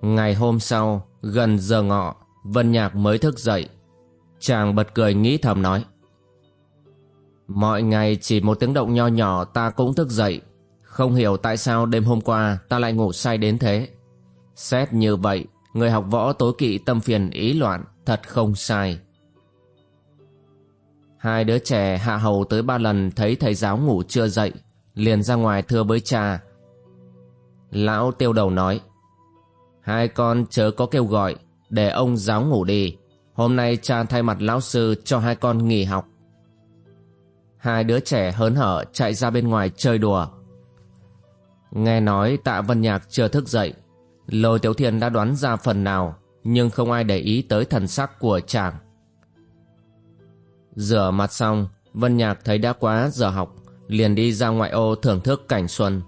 Ngày hôm sau, gần giờ ngọ, Vân Nhạc mới thức dậy. Chàng bật cười nghĩ thầm nói. Mọi ngày chỉ một tiếng động nho nhỏ ta cũng thức dậy. Không hiểu tại sao đêm hôm qua ta lại ngủ say đến thế. Xét như vậy, người học võ tối kỵ tâm phiền ý loạn, thật không sai. Hai đứa trẻ hạ hầu tới ba lần thấy thầy giáo ngủ chưa dậy, liền ra ngoài thưa với cha. Lão tiêu đầu nói, Hai con chớ có kêu gọi, Để ông giáo ngủ đi. Hôm nay cha thay mặt lão sư cho hai con nghỉ học. Hai đứa trẻ hớn hở chạy ra bên ngoài chơi đùa. Nghe nói tạ Vân Nhạc chưa thức dậy, Lôi Tiểu Thiên đã đoán ra phần nào, Nhưng không ai để ý tới thần sắc của chàng. Rửa mặt xong, Vân Nhạc thấy đã quá giờ học, Liền đi ra ngoại ô thưởng thức cảnh xuân.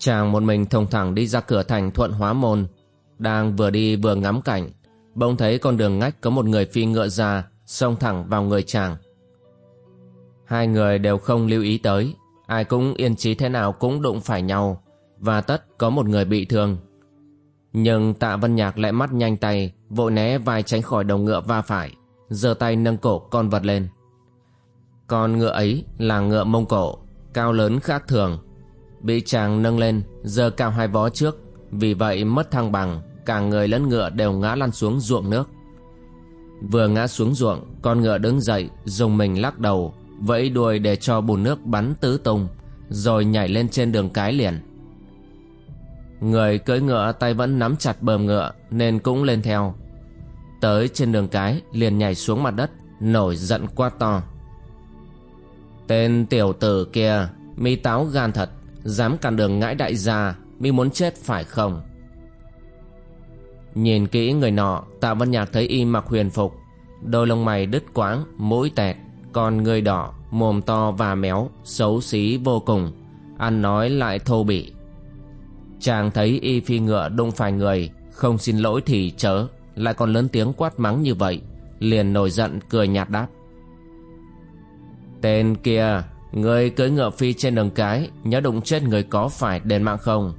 Chàng một mình thông thẳng đi ra cửa thành thuận hóa môn, Đang vừa đi vừa ngắm cảnh. Bỗng thấy con đường ngách có một người phi ngựa ra Xông thẳng vào người chàng. Hai người đều không lưu ý tới, Ai cũng yên trí thế nào cũng đụng phải nhau, Và tất có một người bị thương. Nhưng tạ văn nhạc lại mắt nhanh tay, Vội né vai tránh khỏi đầu ngựa va phải, giơ tay nâng cổ con vật lên. Con ngựa ấy là ngựa mông cổ, Cao lớn khác thường. Bị chàng nâng lên giờ cao hai vó trước. Vì vậy mất thăng bằng, Cả người lẫn ngựa đều ngã lăn xuống ruộng nước. Vừa ngã xuống ruộng, Con ngựa đứng dậy, Dùng mình lắc đầu, Vẫy đuôi để cho bùn nước bắn tứ tung, Rồi nhảy lên trên đường cái liền. Người cưỡi ngựa tay vẫn nắm chặt bờm ngựa, Nên cũng lên theo. Tới trên đường cái, liền nhảy xuống mặt đất, Nổi giận quá to. Tên tiểu tử kia, Mi táo gan thật. Dám cản đường ngãi đại gia, Mi muốn chết phải không? Nhìn kỹ người nọ, Tạ Văn Nhạc thấy y mặc huyền phục. Đôi lông mày đứt quãng, Mũi tẹt, Con người đỏ, Mồm to và méo, Xấu xí vô cùng. Ăn nói lại thô bỉ. Chàng thấy y phi ngựa đụng phải người, Không xin lỗi thì chớ, Lại còn lớn tiếng quát mắng như vậy, Liền nổi giận, cười nhạt đáp. Tên kia Người cưỡi ngựa phi trên đường cái, Nhớ đụng chết người có phải đền mạng không?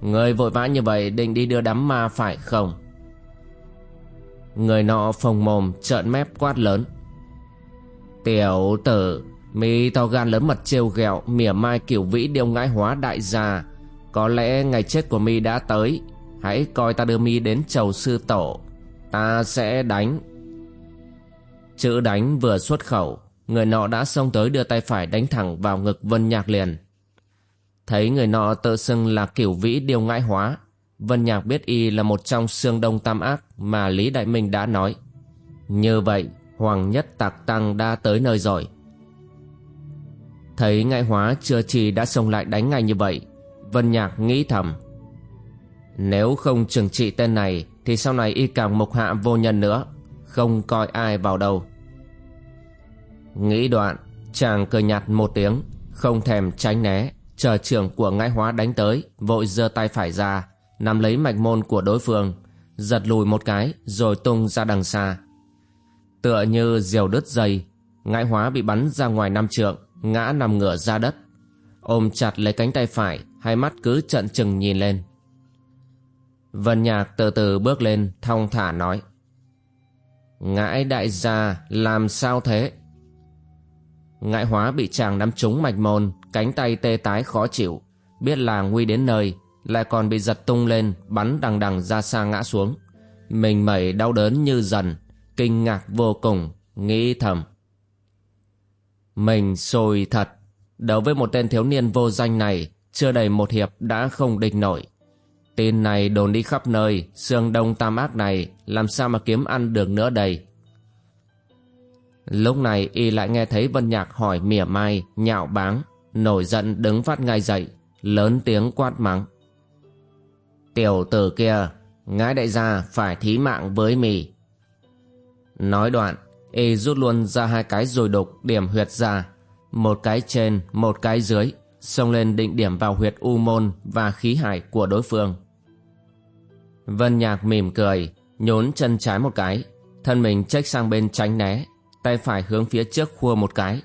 Người vội vã như vậy định đi đưa đám ma phải không? Người nọ phồng mồm, trợn mép quát lớn. Tiểu tử, Mi to gan lớn mật trêu ghẹo, Mỉa mai kiểu vĩ điêu ngãi hóa đại gia. Có lẽ ngày chết của Mi đã tới. Hãy coi ta đưa Mi đến chầu sư tổ. Ta sẽ đánh. Chữ đánh vừa xuất khẩu. Người nọ đã xông tới đưa tay phải đánh thẳng vào ngực Vân Nhạc liền. Thấy người nọ tự xưng là kiểu vĩ điều ngãi hóa. Vân Nhạc biết y là một trong xương đông tam ác mà Lý Đại Minh đã nói. Như vậy, Hoàng Nhất Tạc Tăng đã tới nơi rồi. Thấy ngãi hóa chưa chỉ đã xông lại đánh ngay như vậy, Vân Nhạc nghĩ thầm. Nếu không trừng trị tên này thì sau này y càng mục hạ vô nhân nữa, không coi ai vào đâu. Nghĩ đoạn, chàng cười nhạt một tiếng, không thèm tránh né, chờ trưởng của ngãi hóa đánh tới, vội giơ tay phải ra, nắm lấy mạch môn của đối phương, giật lùi một cái rồi tung ra đằng xa. Tựa như diều đứt dây, ngãi hóa bị bắn ra ngoài năm trượng, ngã nằm ngửa ra đất. Ôm chặt lấy cánh tay phải, hai mắt cứ trận chừng nhìn lên. Vân Nhạc từ từ bước lên, thong thả nói. Ngãi đại gia, làm sao thế? Ngại hóa bị chàng nắm trúng mạch môn, cánh tay tê tái khó chịu, biết là nguy đến nơi, lại còn bị giật tung lên, bắn đằng đằng ra xa ngã xuống. Mình mẩy đau đớn như dần, kinh ngạc vô cùng, nghĩ thầm. Mình sôi thật, đối với một tên thiếu niên vô danh này, chưa đầy một hiệp đã không địch nổi. Tin này đồn đi khắp nơi, xương đông tam ác này làm sao mà kiếm ăn được nữa đây. Lúc này y lại nghe thấy Vân Nhạc hỏi mỉa mai, nhạo báng, nổi giận đứng phát ngay dậy, lớn tiếng quát mắng. Tiểu tử kia, ngãi đại gia phải thí mạng với mì. Nói đoạn, y rút luôn ra hai cái rồi đục điểm huyệt ra, một cái trên, một cái dưới, xông lên định điểm vào huyệt u môn và khí hải của đối phương. Vân Nhạc mỉm cười, nhốn chân trái một cái, thân mình trách sang bên tránh né, tay phải hướng phía trước khua một cái.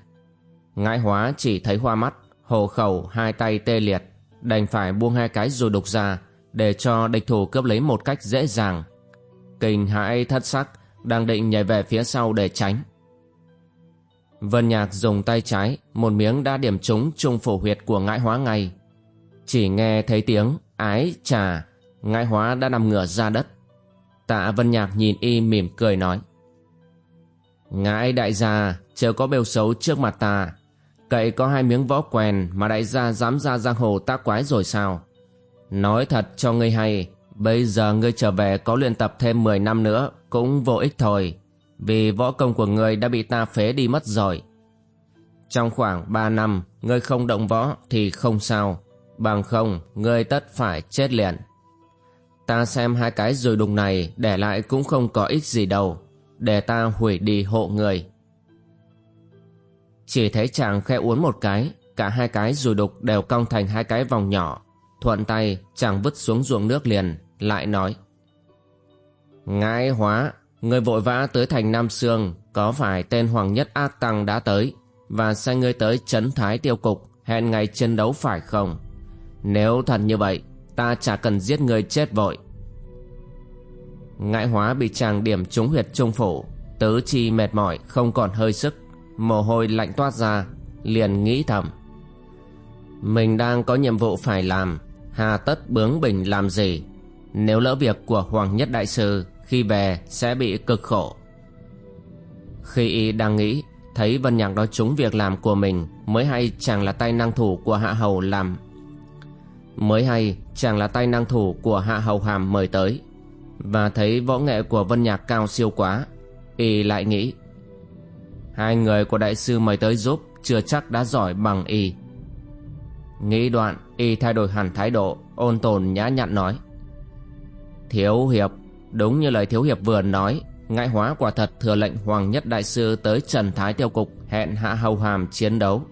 Ngãi hóa chỉ thấy hoa mắt, hồ khẩu hai tay tê liệt, đành phải buông hai cái rồi đục ra, để cho địch thủ cướp lấy một cách dễ dàng. Kình hãi thất sắc, đang định nhảy về phía sau để tránh. Vân Nhạc dùng tay trái, một miếng đã điểm trúng trung phổ huyệt của ngãi hóa ngay. Chỉ nghe thấy tiếng ái trà, ngãi hóa đã nằm ngửa ra đất. Tạ Vân Nhạc nhìn y mỉm cười nói. Ngãi đại gia, chớ có bêu xấu trước mặt ta. Cậy có hai miếng võ quèn mà đại gia dám ra giang hồ ta quái rồi sao? Nói thật cho ngươi hay, bây giờ ngươi trở về có luyện tập thêm 10 năm nữa cũng vô ích thôi, vì võ công của ngươi đã bị ta phế đi mất rồi. Trong khoảng 3 năm, ngươi không động võ thì không sao, bằng không ngươi tất phải chết liền. Ta xem hai cái rồi đùng này để lại cũng không có ích gì đâu, để ta hủy đi hộ người. Chỉ thấy chàng khe uốn một cái, cả hai cái dù đục đều cong thành hai cái vòng nhỏ, Thuận tay chàng vứt xuống ruộng nước liền Lại nói Ngãi hóa Người vội vã tới thành Nam Sương Có phải tên Hoàng Nhất Ác Tăng đã tới? Và sai ngươi tới Trấn thái tiêu cục Hẹn ngày chiến đấu phải không? Nếu thật như vậy Ta chả cần giết người chết vội. Ngãi hóa bị chàng điểm trúng huyệt trung phủ, Tứ chi mệt mỏi, không còn hơi sức. Mồ hôi lạnh toát ra, Liền nghĩ thầm. Mình đang có nhiệm vụ phải làm, hà tất bướng bỉnh làm gì? Nếu lỡ việc của hoàng nhất đại sư, khi về sẽ bị cực khổ. Khi y đang nghĩ, thấy vân nhạc nói trúng việc làm của mình, mới hay chàng là tay năng thủ của hạ hầu làm. Mới hay chàng là tay năng thủ của hạ hầu hàm mời tới và thấy võ nghệ của vân nhạc cao siêu quá, y lại nghĩ, hai người của đại sư mời tới giúp, chưa chắc đã giỏi bằng y. Nghĩ đoạn, y thay đổi hẳn thái độ, Ôn tồn nhã nhặn nói, Thiếu hiệp, Đúng như lời thiếu hiệp vừa nói Ngại hóa quả thật thừa lệnh Hoàng Nhất Đại Sư Tới Trần Thái Tiêu Cục Hẹn hạ hầu hàm chiến đấu.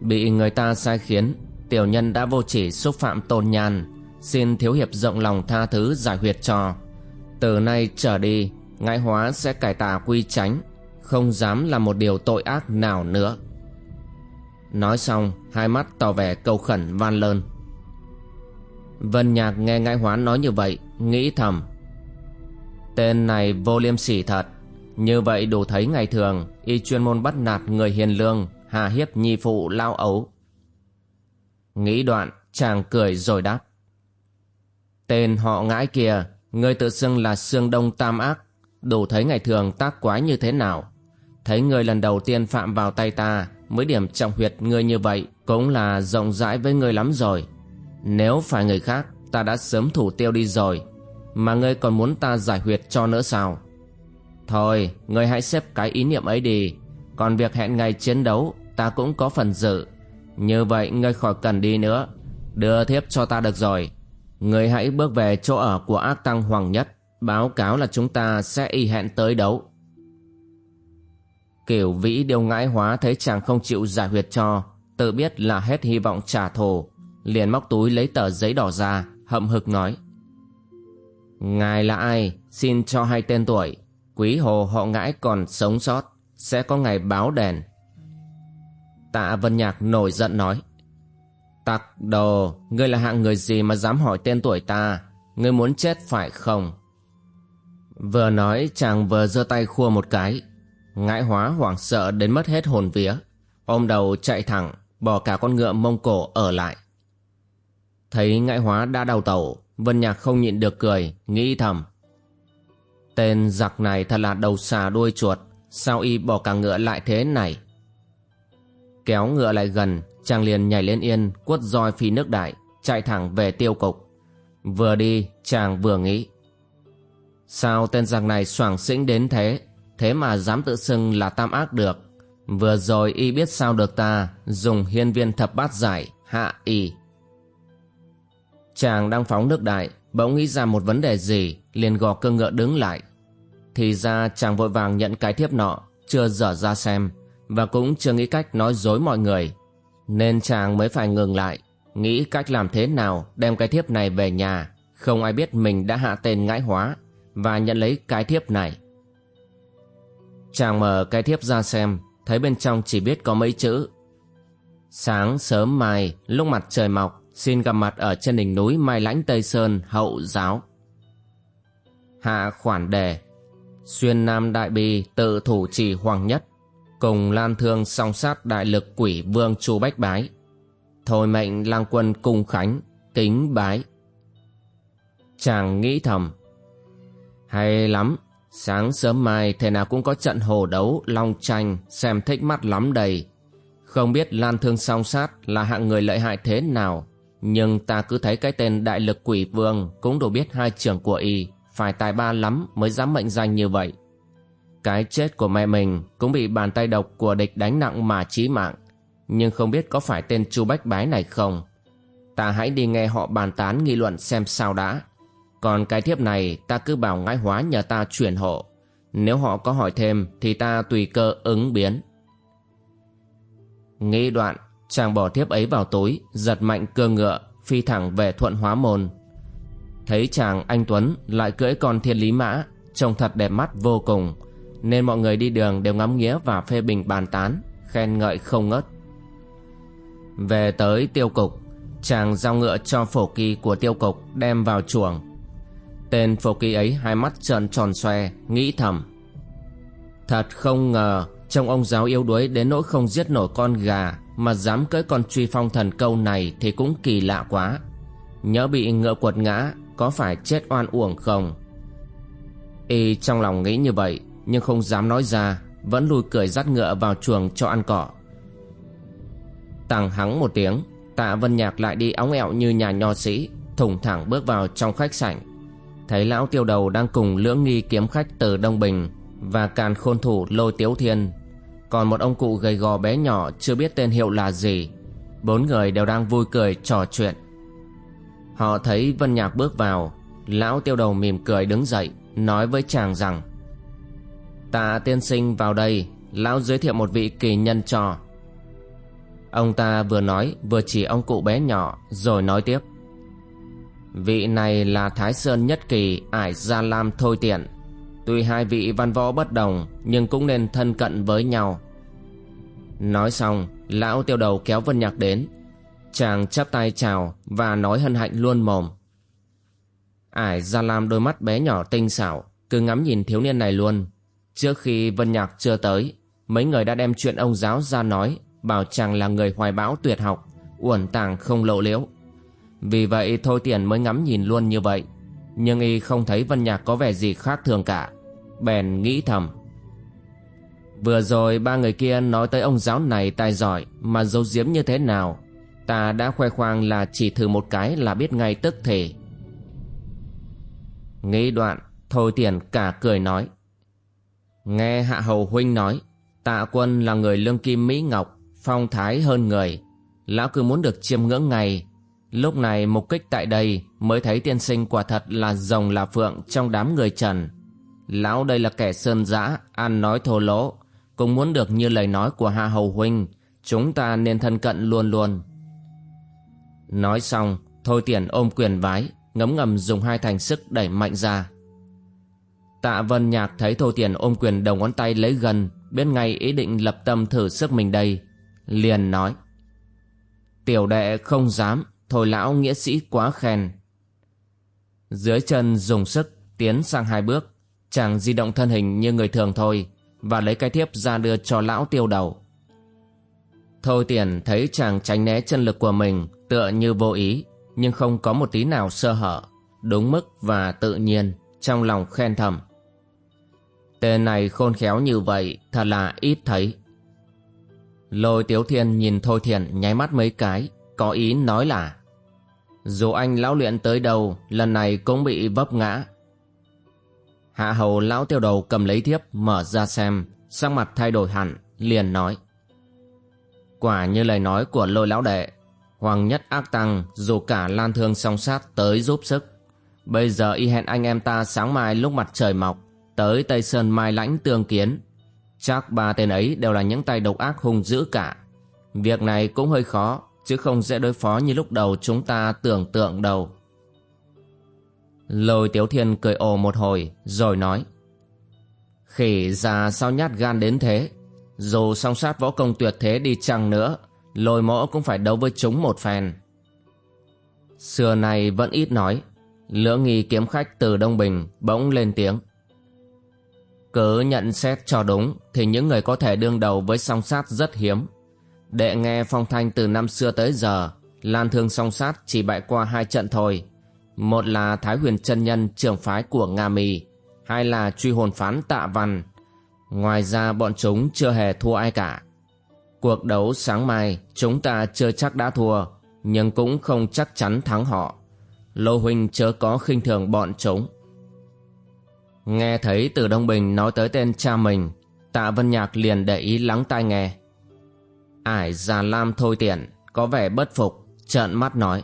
Bị người ta sai khiến, Tiểu nhân đã vô chỉ xúc phạm tôn nhàn, Xin thiếu hiệp rộng lòng tha thứ giải huyệt cho. Từ nay trở đi, ngãi hóa sẽ cải tà quy tránh Không dám làm một điều tội ác nào nữa. Nói xong, hai mắt tỏ vẻ cầu khẩn van lơn. Vân Nhạc nghe Ngãi hóa nói như vậy, Nghĩ thầm. Tên này vô liêm sỉ thật. Như vậy đủ thấy ngày thường, Y chuyên môn bắt nạt người hiền lương, Hà hiếp nhi phụ lao ấu. Nghĩ đoạn, chàng cười rồi đáp. Tên họ ngãi kia Ngươi tự xưng là xương đông tam ác Đủ thấy ngày thường tác quái như thế nào Thấy người lần đầu tiên phạm vào tay ta mới điểm trọng huyệt ngươi như vậy cũng là rộng rãi với ngươi lắm rồi. Nếu phải người khác, ta đã sớm thủ tiêu đi rồi, mà ngươi còn muốn ta giải huyệt cho nữa sao? Thôi, ngươi hãy xếp cái ý niệm ấy đi, còn việc hẹn ngày chiến đấu, ta cũng có phần dự. Như vậy ngươi khỏi cần đi nữa, đưa thiếp cho ta được rồi người hãy bước về chỗ ở của ác tăng hoàng nhất, báo cáo là chúng ta sẽ y hẹn tới đấu. Kiểu vĩ điều ngãi hóa thấy chàng không chịu giải huyệt cho, tự biết là hết hy vọng trả thù, liền móc túi lấy tờ giấy đỏ ra, hậm hực nói. Ngài là ai? Xin cho hai tên tuổi. Quý hồ họ ngãi còn sống sót, sẽ có ngày báo đèn. Tạ Vân Nhạc nổi giận nói. Tặc đồ, ngươi là hạng người gì mà dám hỏi tên tuổi ta? Ngươi muốn chết phải không? Vừa nói chàng vừa giơ tay khua một cái, Ngãi hóa hoảng sợ đến mất hết hồn vía. Ôm đầu chạy thẳng Bỏ cả con ngựa mông cổ ở lại. Thấy ngãi hóa đã đau tẩu Vân Nhạc không nhịn được cười Nghĩ thầm. Tên giặc này thật là đầu xà đuôi chuột Sao y bỏ cả ngựa lại thế này? Kéo ngựa lại gần, Chàng liền nhảy lên yên, Quất roi phi nước đại, Chạy thẳng về tiêu cục. Vừa đi, chàng vừa nghĩ, Sao tên giặc này soảng xĩnh đến thế? Thế mà dám tự xưng là tam ác được. Vừa rồi y biết sao được ta, dùng hiên viên thập bát giải, hạ y. Chàng đang phóng nước đại, Bỗng nghĩ ra một vấn đề gì, liền gò cơ ngựa đứng lại. Thì ra chàng vội vàng nhận cái thiếp nọ, Chưa dở ra xem. Và cũng chưa nghĩ cách nói dối mọi người. Nên chàng mới phải ngừng lại, Nghĩ cách làm thế nào đem cái thiếp này về nhà. Không ai biết mình đã hạ tên ngãi hóa Và nhận lấy cái thiếp này. Chàng mở cái thiếp ra xem, Thấy bên trong chỉ biết có mấy chữ. Sáng sớm mai, Lúc mặt trời mọc, Xin gặp mặt ở trên đỉnh núi Mai Lãnh Tây Sơn, hậu giáo. Hạ khoản đề, Xuyên Nam Đại Bi tự thủ trì hoàng nhất. Cùng lan thương song sát đại lực quỷ vương chu bách bái. Thôi mệnh lang quân cung khánh, Kính bái. Chàng nghĩ thầm, Hay lắm, Sáng sớm mai thế nào cũng có trận hồ đấu Long tranh xem thích mắt lắm đầy Không biết Lan Thương song sát Là hạng người lợi hại thế nào, Nhưng ta cứ thấy cái tên đại lực quỷ vương Cũng đủ biết hai trưởng của y, Phải tài ba lắm mới dám mệnh danh như vậy. Cái chết của mẹ mình Cũng bị bàn tay độc của địch đánh nặng mà chí mạng. Nhưng không biết có phải tên chu bách bái này không? Ta hãy đi nghe họ bàn tán nghị luận xem sao đã. Còn cái thiếp này, ta cứ bảo ngãi hóa nhờ ta chuyển hộ. Nếu họ có hỏi thêm, Thì ta tùy cơ ứng biến. Nghĩ đoạn, Chàng bỏ thiếp ấy vào túi, Giật mạnh cơ ngựa, Phi thẳng về thuận hóa môn. Thấy chàng anh Tuấn lại cưỡi con thiên lý mã, Trông thật đẹp mắt vô cùng. Nên mọi người đi đường đều ngắm nghía Và phê bình bàn tán, Khen ngợi không ngớt. Về tới tiêu cục, Chàng giao ngựa cho phổ kỳ của tiêu cục Đem vào chuồng. Tên phổ kỳ ấy hai mắt trợn tròn xoe, Nghĩ thầm. Thật không ngờ, Trông ông giáo yếu đuối đến nỗi không giết nổi con gà, Mà dám cưỡi con truy phong thần câu này Thì cũng kỳ lạ quá. Nhớ bị ngựa quật ngã, Có phải chết oan uổng không? Y trong lòng nghĩ như vậy nhưng không dám nói ra Vẫn lùi cười dắt ngựa vào chuồng cho ăn cỏ Tàng hắng một tiếng Tạ Vân Nhạc lại đi óng ẹo như nhà nho sĩ Thủng thẳng bước vào trong khách sảnh thấy lão tiêu đầu đang cùng lưỡng nghi kiếm khách từ Đông Bình và càn khôn thủ lôi tiếu thiên. Còn một ông cụ gầy gò bé nhỏ chưa biết tên hiệu là gì. Bốn người đều đang vui cười trò chuyện. Họ thấy Vân Nhạc bước vào, lão tiêu đầu mỉm cười đứng dậy, nói với chàng rằng Tạ tiên sinh vào đây, lão giới thiệu một vị kỳ nhân trò Ông ta vừa nói vừa chỉ ông cụ bé nhỏ rồi nói tiếp. Vị này là Thái Sơn Nhất Kỳ Ải Gia Lam Thôi Tiện. Tuy hai vị văn võ bất đồng Nhưng cũng nên thân cận với nhau. Nói xong Lão tiêu đầu kéo Vân Nhạc đến. Chàng chắp tay chào Và nói hân hạnh luôn mồm. Ải Gia Lam đôi mắt bé nhỏ tinh xảo Cứ ngắm nhìn thiếu niên này luôn. Trước khi Vân Nhạc chưa tới, Mấy người đã đem chuyện ông giáo ra nói, Bảo chàng là người hoài bão tuyệt học, Uẩn tàng không lộ liễu. Vì vậy Thôi Tiền mới ngắm nhìn luôn như vậy, Nhưng y không thấy Vân Nhạc có vẻ gì khác thường cả, Bèn nghĩ thầm. Vừa rồi ba người kia nói tới ông giáo này tài giỏi, Mà giấu giếm như thế nào, Ta đã khoe khoang là chỉ thử một cái là biết ngay tức thể Nghĩ đoạn, Thôi Tiền cả cười nói. Nghe Hạ Hầu Huynh nói Tạ quân là người lương kim Mỹ Ngọc Phong thái hơn người Lão cứ muốn được chiêm ngưỡng ngày Lúc này mục kích tại đây mới thấy tiên sinh quả thật là rồng là phượng trong đám người trần. Lão đây là kẻ sơn dã, ăn nói thô lỗ, cũng muốn được như lời nói của hạ Hầu Huynh, chúng ta nên thân cận luôn luôn. Nói xong, Thôi Tiền ôm quyền vái, ngấm ngầm dùng hai thành sức đẩy mạnh ra. Tạ Vân Nhạc thấy Thôi Tiền ôm quyền đầu ngón tay lấy gần, biết ngay ý định lập tâm thử sức mình đây. Liền nói. Tiểu đệ không dám, Thôi lão nghĩa sĩ quá khen. Dưới chân dùng sức tiến sang hai bước, chàng di động thân hình như người thường thôi và lấy cái thiếp ra đưa cho lão tiêu đầu. Thôi tiền thấy chàng tránh né chân lực của mình tựa như vô ý nhưng không có một tí nào sơ hở, đúng mức và tự nhiên, trong lòng khen thầm. Tên này khôn khéo như vậy thật là ít thấy. Lôi tiếu thiên nhìn Thôi Thiền nháy mắt mấy cái có ý nói là dù anh lão luyện tới đâu lần này cũng bị vấp ngã hạ hầu lão tiêu đầu cầm lấy thiếp mở ra xem sắc mặt thay đổi hẳn liền nói quả như lời nói của lôi lão đệ Hoàng nhất ác tăng dù cả lan thương song sát tới giúp sức. Bây giờ y hẹn anh em ta sáng mai lúc mặt trời mọc, tới Tây Sơn Mai Lãnh tương kiến. Chắc ba tên ấy đều là những tay độc ác hung dữ cả. Việc này cũng hơi khó, chứ không dễ đối phó như lúc đầu chúng ta tưởng tượng đâu. Lôi Tiếu Thiên cười ồ một hồi, rồi nói. Khỉ già sao nhát gan đến thế, dù song sát võ công tuyệt thế đi chăng nữa, lôi mỗ cũng phải đấu với chúng một phen. Xưa này vẫn ít nói, lưỡng nghi kiếm khách từ Đông Bình bỗng lên tiếng. Cứ nhận xét cho đúng thì những người có thể đương đầu với song sát rất hiếm. Đệ nghe phong thanh từ năm xưa tới giờ, Lan Thương song sát chỉ bại qua hai trận thôi. Một là Thái Huyền chân Nhân trưởng phái của Nga Mì, hai là truy hồn phán Tạ Văn. Ngoài ra bọn chúng chưa hề thua ai cả. Cuộc đấu sáng mai chúng ta chưa chắc đã thua, nhưng cũng không chắc chắn thắng họ. Lô Huynh chớ có khinh thường bọn chúng. Nghe thấy từ Đông Bình nói tới tên cha mình, tạ Vân Nhạc liền để ý lắng tai nghe. Ải già lam thôi tiện, có vẻ bất phục, trợn mắt nói.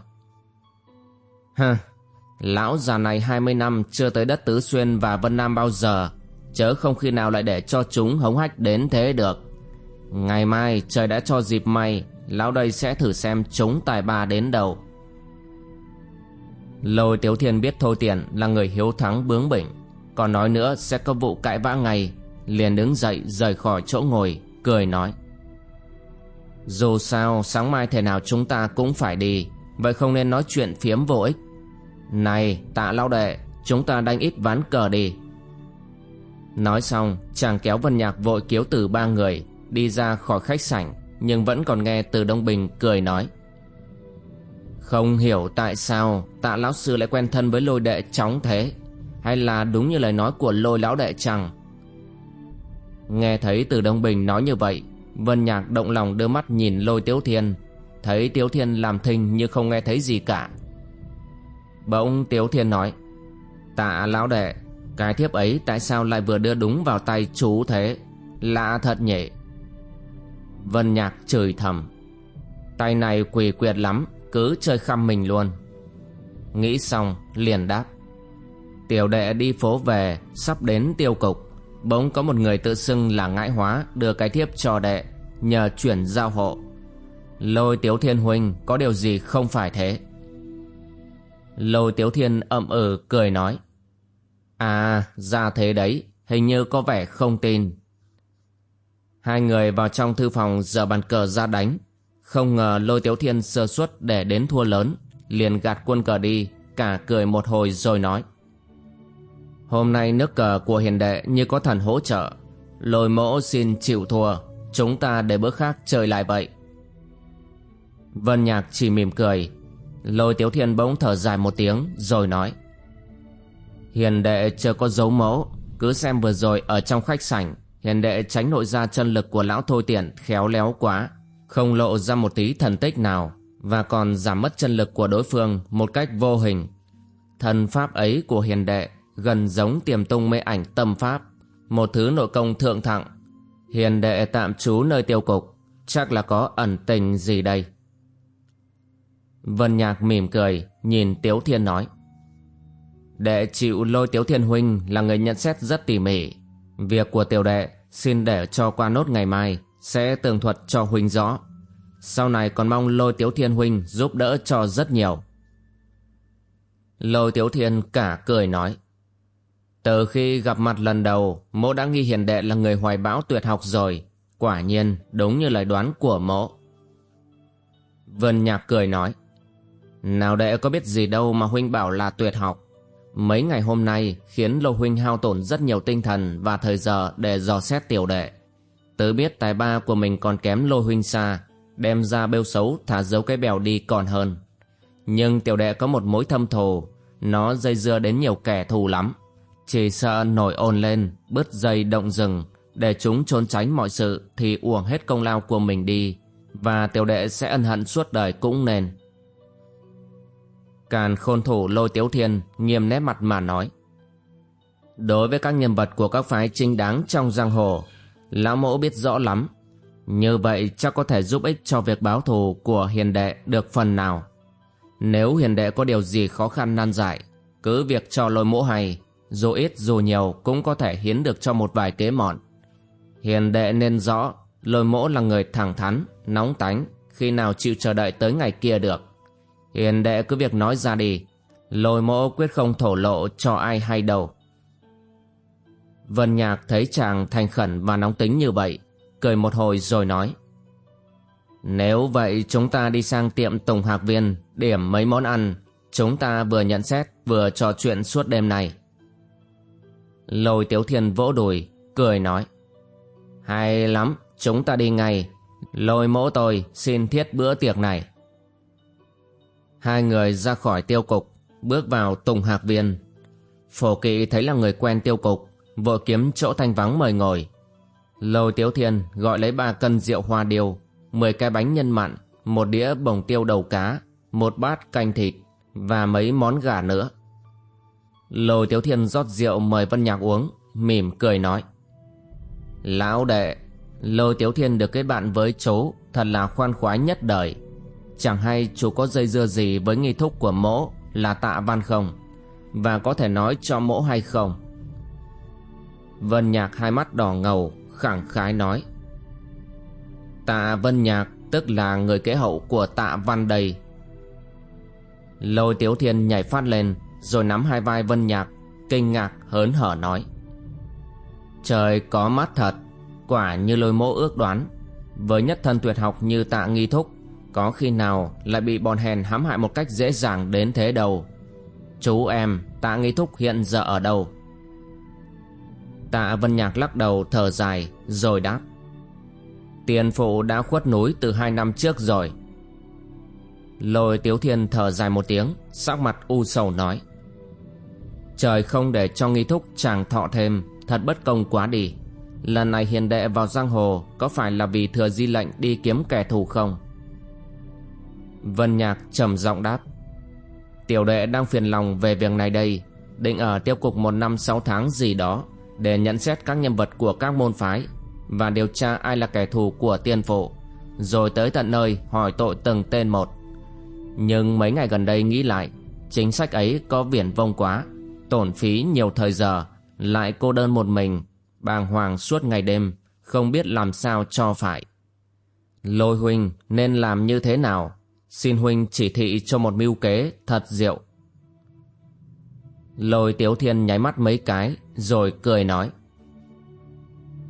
Hừ, lão già này 20 năm chưa tới đất Tứ Xuyên và Vân Nam bao giờ, chớ không khi nào lại để cho chúng hống hách đến thế được. Ngày mai trời đã cho dịp may, lão đây sẽ thử xem chúng tài ba đến đâu. Lôi Tiếu Thiên biết Thôi Tiện là người hiếu thắng bướng bỉnh, còn nói nữa sẽ có vụ cãi vã ngay, liền đứng dậy rời khỏi chỗ ngồi, cười nói. Dù sao sáng mai thế nào chúng ta cũng phải đi, vậy không nên nói chuyện phiếm vô ích. Này tạ lao đệ, chúng ta đánh ít ván cờ đi. Nói xong, chàng kéo Vân Nhạc vội kiếu từ ba người, đi ra khỏi khách sảnh, nhưng vẫn còn nghe từ Đông Bình cười nói. Không hiểu tại sao tạ lão sư lại quen thân với lôi đệ chóng thế hay là đúng như lời nói của lôi lão đệ chăng? Nghe thấy từ Đông Bình nói như vậy, Vân Nhạc động lòng đưa mắt nhìn lôi Tiếu Thiên, Thấy Tiếu Thiên làm thinh như không nghe thấy gì cả. Bỗng Tiếu Thiên nói, Tạ lão đệ, Cái thiếp ấy tại sao lại vừa đưa đúng vào tay chú thế? Lạ thật nhỉ? Vân Nhạc chửi thầm, Tay này quỳ quyệt lắm, cứ chơi khăm mình luôn. Nghĩ xong liền đáp tiểu đệ đi phố về, sắp đến tiêu cục. Bỗng có một người tự xưng là ngãi hóa đưa cái thiếp cho đệ, nhờ chuyển giao hộ. Lôi tiếu thiên huynh, có điều gì không phải thế? Lôi tiếu thiên ậm ừ cười nói à ra thế đấy, hình như có vẻ không tin. Hai người vào trong thư phòng giờ bàn cờ ra đánh. Không ngờ lôi tiếu thiên sơ suất để đến thua lớn, Liền gạt quân cờ đi, Cả cười một hồi rồi nói Hôm nay nước cờ của hiền đệ như có thần hỗ trợ. Lôi mẫu xin chịu thua. Chúng ta để bữa khác chơi lại vậy. Vân Nhạc chỉ mỉm cười. Lôi Tiếu Thiên bỗng thở dài một tiếng, Rồi nói. Hiền đệ chưa có dấu mẫu. Cứ xem vừa rồi ở trong khách sảnh, Hiền đệ tránh nội ra chân lực của lão thôi tiện Khéo léo quá, không lộ ra một tí thần tích nào, và còn giảm mất chân lực của đối phương một cách vô hình. Thần pháp ấy của hiền đệ gần giống tiềm tung mê ảnh tâm pháp, một thứ nội công thượng thặng. Hiền đệ tạm trú nơi tiêu cục, chắc là có ẩn tình gì đây. Vân Nhạc mỉm cười, nhìn Tiếu Thiên nói. Đệ chịu lôi Tiếu Thiên Huynh là người nhận xét rất tỉ mỉ. Việc của tiểu đệ xin để cho qua nốt ngày mai sẽ tường thuật cho Huynh rõ. Sau này còn mong lôi Tiếu Thiên Huynh giúp đỡ cho rất nhiều. Lôi Tiếu Thiên cả cười nói. Từ khi gặp mặt lần đầu, mỗ đã nghi hiền đệ là người hoài bão tuyệt học rồi. Quả nhiên, đúng như lời đoán của mỗ. Vân Nhạc cười nói. Nào đệ có biết gì đâu mà Huynh bảo là tuyệt học. Mấy ngày hôm nay khiến Lô Huynh hao tổn rất nhiều tinh thần và thời giờ để dò xét tiểu đệ. Tớ biết tài ba của mình còn kém lô huynh xa Đem ra bêu xấu thả dấu cái bèo đi còn hơn Nhưng tiểu đệ có một mối thâm thù Nó dây dưa đến nhiều kẻ thù lắm chỉ sợ nổi ồn lên Bứt dây động rừng. Để chúng trốn tránh mọi sự Thì uổng hết công lao của mình đi Và tiểu đệ sẽ ân hận suốt đời cũng nên. Càn khôn thủ lôi tiếu thiên Nghiêm nét mặt mà nói Đối với các nhân vật của các phái trinh đáng trong giang hồ Lão mẫu biết rõ lắm. Như vậy chắc có thể giúp ích cho việc báo thù của hiền đệ được phần nào. Nếu hiền đệ có điều gì khó khăn nan giải, cứ việc cho lôi mũ hay, dù ít dù nhiều cũng có thể hiến được cho một vài kế mọn. Hiền đệ nên rõ, lôi mỗ là người thẳng thắn, nóng tánh, khi nào chịu chờ đợi tới ngày kia được. Hiền đệ cứ việc nói ra đi, lôi mỗ quyết không thổ lộ cho ai hay đâu. Vân Nhạc thấy chàng thành khẩn và nóng tính như vậy, cười một hồi rồi nói. Nếu vậy chúng ta đi sang tiệm Tùng Hạc Viên điểm mấy món ăn, chúng ta vừa nhận xét vừa trò chuyện suốt đêm này. Lôi Tiếu Thiên vỗ đùi, cười nói. Hay lắm, chúng ta đi ngay. Lôi mỗ tôi xin thiết bữa tiệc này. Hai người ra khỏi tiêu cục, bước vào Tùng Hạc Viên. Phổ kỵ thấy là người quen tiêu cục, vội kiếm chỗ thanh vắng mời ngồi. Lôi Tiếu Thiên gọi lấy ba cân rượu hoa điều, mười cái bánh nhân mặn, một đĩa bồng tiêu đầu cá, một bát canh thịt và mấy món gà nữa. Lôi Tiếu Thiên rót rượu mời Vân Nhạc uống, mỉm cười nói. Lão đệ, Lôi Tiếu Thiên được kết bạn với chú thật là khoan khoái nhất đời. Chẳng hay chú có dây dưa gì với nghi thúc của mỗ là tạ văn không? Và có thể nói cho mỗ hay không? Vân Nhạc hai mắt đỏ ngầu, khẳng khái nói. Tạ Vân Nhạc tức là người kế hậu của tạ văn đầy. Lôi Tiếu Thiên nhảy phát lên, rồi nắm hai vai Vân Nhạc, kinh ngạc hớn hở nói. Trời có mắt thật, quả như lôi mỗ ước đoán. Với nhất thân tuyệt học như tạ nghi thúc, có khi nào lại bị bọn hèn hãm hại một cách dễ dàng đến thế đâu. Chú em, tạ nghi thúc hiện giờ ở đâu? Tạ Vân Nhạc lắc đầu thở dài rồi đáp. Tiền phụ đã khuất núi từ hai năm trước rồi. Lôi Tiếu Thiên thở dài một tiếng, sắc mặt u sầu nói. Trời không để cho nghi thúc chàng thọ thêm, thật bất công quá đi. Lần này hiền đệ vào giang hồ có phải là vì thừa di lệnh đi kiếm kẻ thù không? Vân Nhạc trầm giọng đáp. Tiểu đệ đang phiền lòng về việc này đây, định ở tiêu cục một năm sáu tháng gì đó để nhận xét các nhân vật của các môn phái và điều tra ai là kẻ thù của tiên phụ, rồi tới tận nơi hỏi tội từng tên một. Nhưng mấy ngày gần đây nghĩ lại, chính sách ấy có viển vông quá, tổn phí nhiều thời giờ, lại cô đơn một mình, bàng hoàng suốt ngày đêm, không biết làm sao cho phải. Lôi huynh nên làm như thế nào? Xin huynh chỉ thị cho một mưu kế thật diệu. Lôi tiếu thiên nháy mắt mấy cái, rồi cười nói.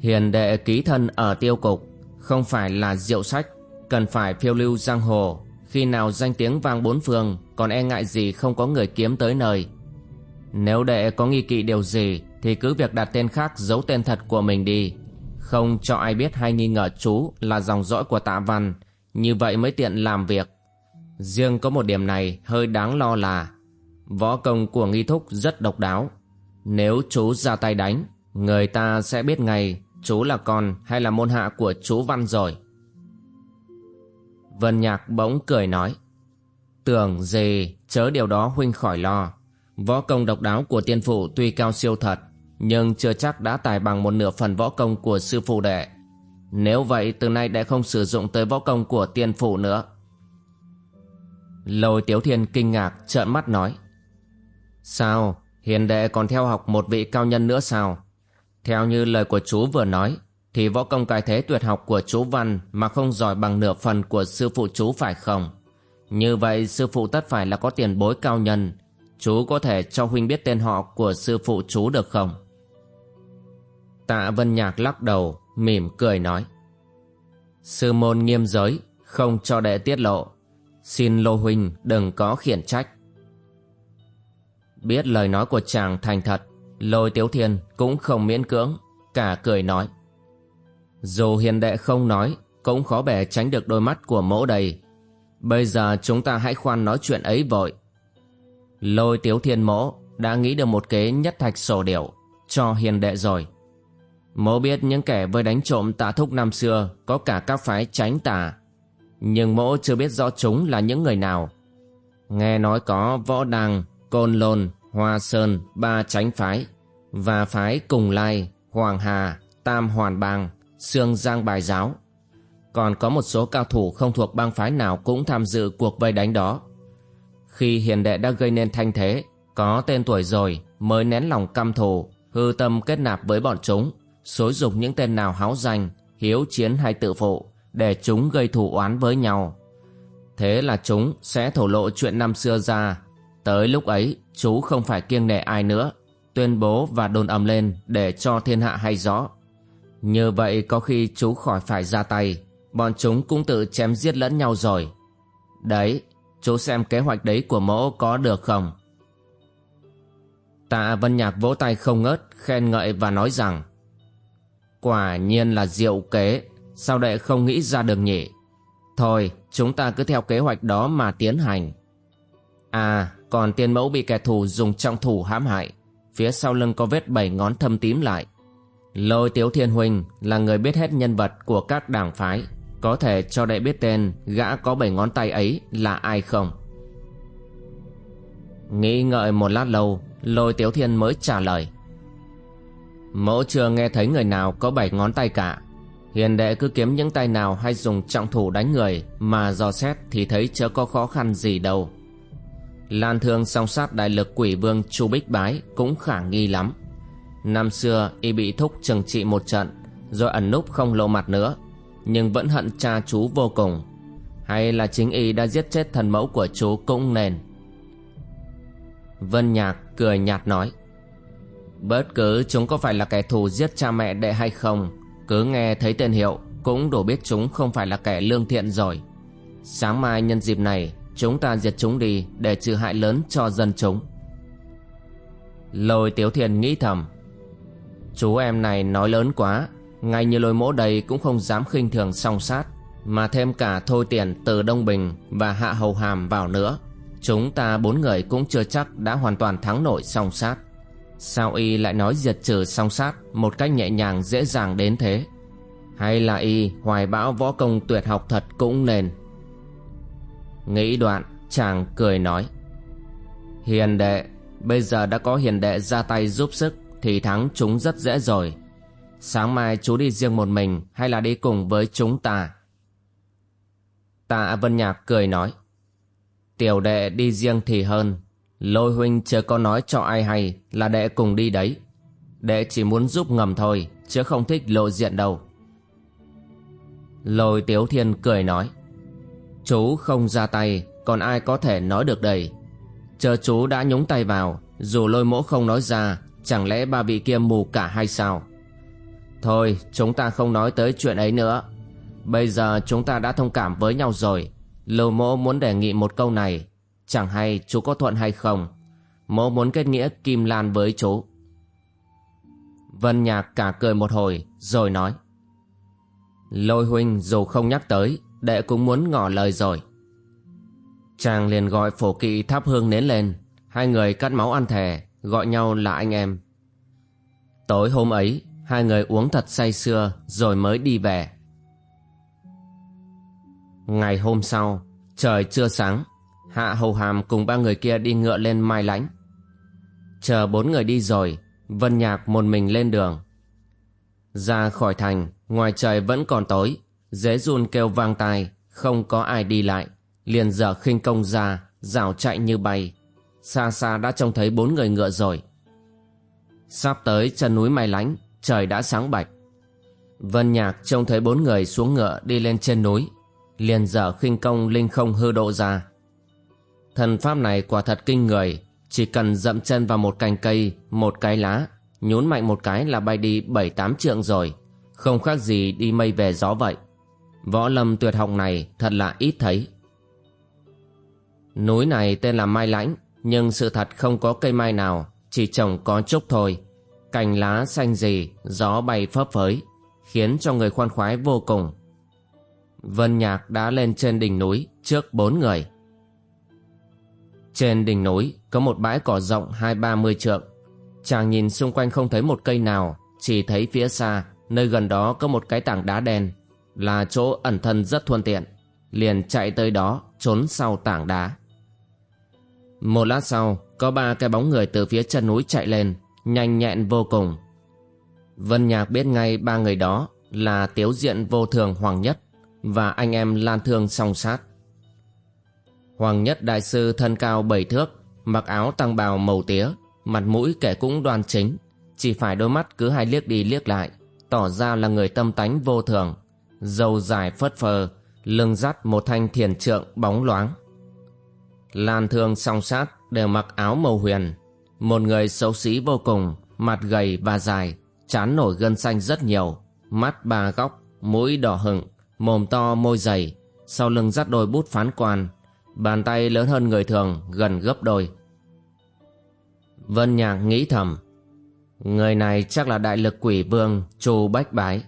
Hiền đệ ký thân ở tiêu cục, không phải là diệu sách, cần phải phiêu lưu giang hồ, khi nào danh tiếng vang bốn phương, còn e ngại gì không có người kiếm tới nơi. Nếu đệ có nghi kỵ điều gì, thì cứ việc đặt tên khác giấu tên thật của mình đi, không cho ai biết hay nghi ngờ chú là dòng dõi của tạ văn, như vậy mới tiện làm việc. Riêng có một điểm này hơi đáng lo là võ công của nghi thúc rất độc đáo. Nếu chú ra tay đánh, người ta sẽ biết ngay chú là con hay là môn hạ của chú Văn rồi. Vân Nhạc bỗng cười nói Tưởng gì chớ điều đó huynh khỏi lo Võ công độc đáo của tiên phụ tuy cao siêu thật, Nhưng chưa chắc đã tài bằng một nửa phần võ công của sư phụ đệ Nếu vậy, từ nay đệ không sử dụng tới võ công của tiên phụ nữa Lôi Tiếu Thiên kinh ngạc, trợn mắt nói, Sao hiền đệ còn theo học một vị cao nhân nữa sao Theo như lời của chú vừa nói, thì võ công cái thế tuyệt học của chú Văn mà không giỏi bằng nửa phần của sư phụ chú phải không? Như vậy, sư phụ tất phải là có tiền bối cao nhân. Chú có thể cho huynh biết tên họ của sư phụ chú được không? Tạ Vân Nhạc lắc đầu, mỉm cười nói. Sư môn nghiêm giới, không cho đệ tiết lộ. Xin Lô Huynh đừng có khiển trách. Biết lời nói của chàng thành thật, Lôi Tiếu Thiên cũng không miễn cưỡng, cả cười nói. Dù hiền đệ không nói, cũng khó bẻ tránh được đôi mắt của mẫu đầy. Bây giờ chúng ta hãy khoan nói chuyện ấy vội. Lôi tiếu thiên mẫu đã nghĩ được một kế nhất thạch sổ điểu cho hiền đệ rồi. Mẫu biết những kẻ với đánh trộm tạ thúc năm xưa có cả các phái tránh tà. Nhưng mẫu chưa biết rõ chúng là những người nào. Nghe nói có võ đăng, côn lôn, hoa sơn, ba tránh phái và phái cùng lai, hoàng hà, tam hoàn bang Sương Giang bài giáo. còn có một số cao thủ không thuộc bang phái nào cũng tham dự cuộc vây đánh đó. Khi hiền đệ đã gây nên thanh thế, có tên tuổi rồi mới nén lòng căm thù, hư tâm kết nạp với bọn chúng, xối dục những tên nào háo danh, hiếu chiến hay tự phụ, để chúng gây thù oán với nhau. Thế là chúng sẽ thổ lộ chuyện năm xưa ra, tới lúc ấy chú không phải kiêng nể ai nữa, tuyên bố và đồn ầm lên để cho thiên hạ hay rõ. Như vậy có khi chú khỏi phải ra tay, bọn chúng cũng tự chém giết lẫn nhau rồi. Đấy, chú xem kế hoạch đấy của mẫu có được không? Tạ Vân Nhạc vỗ tay không ngớt, khen ngợi và nói rằng Quả nhiên là diệu kế, sao đệ không nghĩ ra được nhỉ? Thôi, chúng ta cứ theo kế hoạch đó mà tiến hành. À, còn tiên mẫu bị kẻ thù dùng trọng thủ hãm hại, phía sau lưng có vết bảy ngón thâm tím lại. Lôi Tiếu Thiên Huynh là người biết hết nhân vật của các đảng phái, có thể cho đệ biết tên gã có bảy ngón tay ấy là ai không? Nghĩ ngợi một lát lâu, Lôi Tiếu Thiên mới trả lời. Mẫu chưa nghe thấy người nào có bảy ngón tay cả. Hiền đệ cứ kiếm những tay nào hay dùng trọng thủ đánh người mà dò xét thì thấy chớ có khó khăn gì đâu. Lan thương song sát đại lực quỷ vương Chu Bích Bái cũng khả nghi lắm. Năm xưa y bị thúc trừng trị một trận rồi ẩn núp không lộ mặt nữa nhưng vẫn hận cha chú vô cùng. Hay là chính y đã giết chết thần mẫu của chú cũng nên. Vân Nhạc cười nhạt nói, Bất cứ chúng có phải là kẻ thù giết cha mẹ đệ hay không, Cứ nghe thấy tên hiệu Cũng đủ biết chúng không phải là kẻ lương thiện rồi Sáng mai nhân dịp này, Chúng ta diệt chúng đi Để trừ hại lớn cho dân chúng Lôi Tiếu Thiền nghĩ thầm, Chú em này nói lớn quá ngay như lôi mỗ đây cũng không dám khinh thường song sát, Mà thêm cả thôi tiền từ Đông Bình Và Hạ Hầu Hàm vào nữa. Chúng ta bốn người cũng chưa chắc đã hoàn toàn thắng nổi song sát. Sao y lại nói diệt trừ song sát Một cách nhẹ nhàng, dễ dàng đến thế? Hay là y, hoài bão võ công tuyệt học thật cũng nên? Nghĩ đoạn, chàng cười nói. Hiền đệ, Bây giờ đã có hiền đệ ra tay giúp sức, Thì thắng chúng rất dễ rồi. Sáng mai chú đi riêng một mình Hay là đi cùng với chúng ta? Tạ Vân Nhạc cười nói. Tiểu đệ đi riêng thì hơn. Lôi huynh chưa có nói cho ai hay Là đệ cùng đi đấy. Đệ chỉ muốn giúp ngầm thôi, Chứ không thích lộ diện đâu. Lôi tiếu thiên cười nói. Chú không ra tay, Còn ai có thể nói được đây? Chờ chú đã nhúng tay vào, Dù lôi mỗ không nói ra, Chẳng lẽ ba vị kia mù cả hay sao? Thôi, chúng ta không nói tới chuyện ấy nữa. Bây giờ chúng ta đã thông cảm với nhau rồi. Lưu mỗ muốn đề nghị một câu này. Chẳng hay chú có thuận hay không? Mỗ muốn kết nghĩa Kim Lan với chú. Vân Nhạc cả cười một hồi, Rồi nói. Lôi huynh, dù không nhắc tới, Đệ cũng muốn ngỏ lời rồi. Chàng liền gọi phổ kỵ thắp hương nến lên. Hai người cắt máu ăn thề, Gọi nhau là anh em. Tối hôm ấy Hai người uống thật say sưa Rồi mới đi về Ngày hôm sau, trời chưa sáng, Hạ Hầu Hàm cùng ba người kia đi ngựa lên Mai Lãnh. Chờ bốn người đi rồi, Vân Nhạc một mình lên đường. Ra khỏi thành, ngoài trời vẫn còn tối, dế run kêu vang tai, không có ai đi lại, liền dở khinh công ra, rảo chạy như bay. Xa xa đã trông thấy bốn người ngựa rồi. Sắp tới chân núi Mai Lãnh, trời đã sáng bạch. Vân Nhạc trông thấy bốn người xuống ngựa đi lên trên núi, liền dở khinh công linh không hư độ ra. Thần pháp này quả thật kinh người, chỉ cần dậm chân vào một cành cây, một cái lá, nhún mạnh một cái là bay đi bảy tám trượng rồi, không khác gì đi mây về gió vậy. Võ lâm tuyệt học này thật là ít thấy. Núi này tên là Mai Lãnh, nhưng sự thật không có cây mai nào, chỉ trồng có trúc thôi. Cành lá xanh gì, gió bay phấp phới, khiến cho người khoan khoái vô cùng. Vân Nhạc đã lên trên đỉnh núi trước bốn người. Trên đỉnh núi có một bãi cỏ rộng hai ba mươi trượng. Chàng nhìn xung quanh không thấy một cây nào, chỉ thấy phía xa, nơi gần đó có một cái tảng đá đen, là chỗ ẩn thân rất thuận tiện. Liền chạy tới đó, trốn sau tảng đá. Một lát sau, có ba cái bóng người từ phía chân núi chạy lên, nhanh nhẹn vô cùng. Vân Nhạc biết ngay ba người đó là Tiếu Diện Vô Thường Hoàng Nhất, và anh em lan thương song sát. Hoàng nhất đại sư thân cao bảy thước, mặc áo tăng bào màu tía, mặt mũi kẻ cũng đoan chính, chỉ phải đôi mắt cứ hai liếc đi liếc lại, tỏ ra là người tâm tánh vô thường, dầu dài phất phơ, lưng dắt một thanh thiền trượng bóng loáng. Lan thương song sát đều mặc áo màu huyền, một người xấu xí vô cùng, mặt gầy và dài, chán nổi gân xanh rất nhiều, mắt ba góc, mũi đỏ hừng, mồm to môi dày, sau lưng dắt đôi bút phán quan, bàn tay lớn hơn người thường gần gấp đôi. Vân Nhạc nghĩ thầm, người này chắc là đại lực quỷ vương Chu Bách Bái.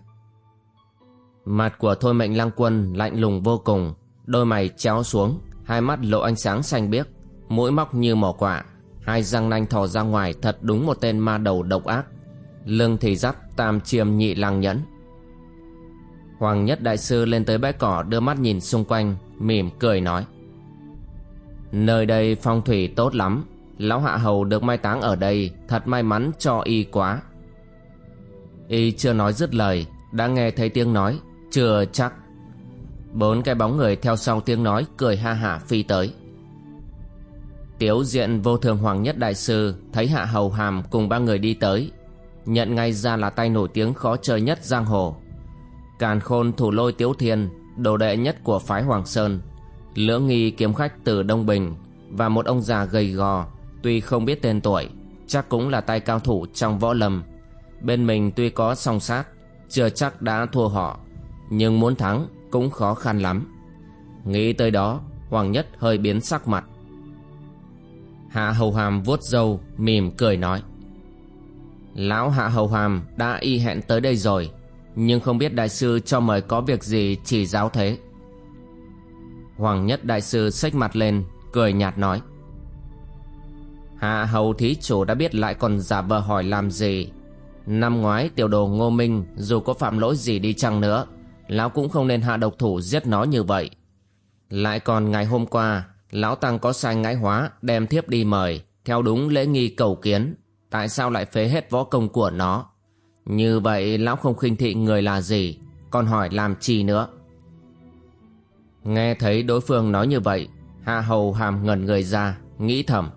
Mặt của Thôi Mệnh Lăng Quân lạnh lùng vô cùng, đôi mày chéo xuống, hai mắt lộ ánh sáng xanh biếc, mũi móc như mỏ quạ, hai răng nanh thò ra ngoài thật đúng một tên ma đầu độc ác. Lưng thì dắt tam chiêm nhị lăng nhẫn. Hoàng Nhất Đại Sư lên tới bãi cỏ đưa mắt nhìn xung quanh, mỉm cười nói. Nơi đây phong thủy tốt lắm, Lão Hạ Hầu được mai táng ở đây thật may mắn cho y quá. Y chưa nói dứt lời, đã nghe thấy tiếng nói, chưa chắc. Bốn cái bóng người theo sau tiếng nói cười ha hả phi tới. Tiếu diện vô thường hoàng nhất đại sư thấy hạ hầu hàm cùng ba người đi tới. Nhận ngay ra là tay nổi tiếng khó chơi nhất giang hồ. Càn khôn thủ lôi tiếu thiên, đồ đệ nhất của phái Hoàng Sơn. Lưỡng nghi kiếm khách từ Đông Bình và một ông già gầy gò, tuy không biết tên tuổi, chắc cũng là tay cao thủ trong võ lâm. Bên mình tuy có song sát, chưa chắc đã thua họ, nhưng muốn thắng cũng khó khăn lắm. Nghĩ tới đó, Hoàng Nhất hơi biến sắc mặt. Hạ Hầu Hàm vuốt râu, mỉm cười nói. Lão Hạ Hầu Hàm đã y hẹn tới đây rồi, nhưng không biết đại sư cho mời có việc gì chỉ giáo thế. Hoàng Nhất đại sư xách mặt lên, cười nhạt nói. Hạ Hầu Thí Chủ đã biết lại còn giả vờ hỏi làm gì. Năm ngoái tiểu đồ Ngô Minh dù có phạm lỗi gì đi chăng nữa, lão cũng không nên hạ độc thủ giết nó như vậy. Lại còn ngày hôm qua, lão tăng có sai ngãi hóa đem thiếp đi mời, theo đúng lễ nghi cầu kiến, tại sao lại phế hết võ công của nó? Như vậy lão không khinh thị người là gì, còn hỏi làm chi nữa? Nghe thấy đối phương nói như vậy, Hạ Hầu hàm ngẩn người ra, nghĩ thầm.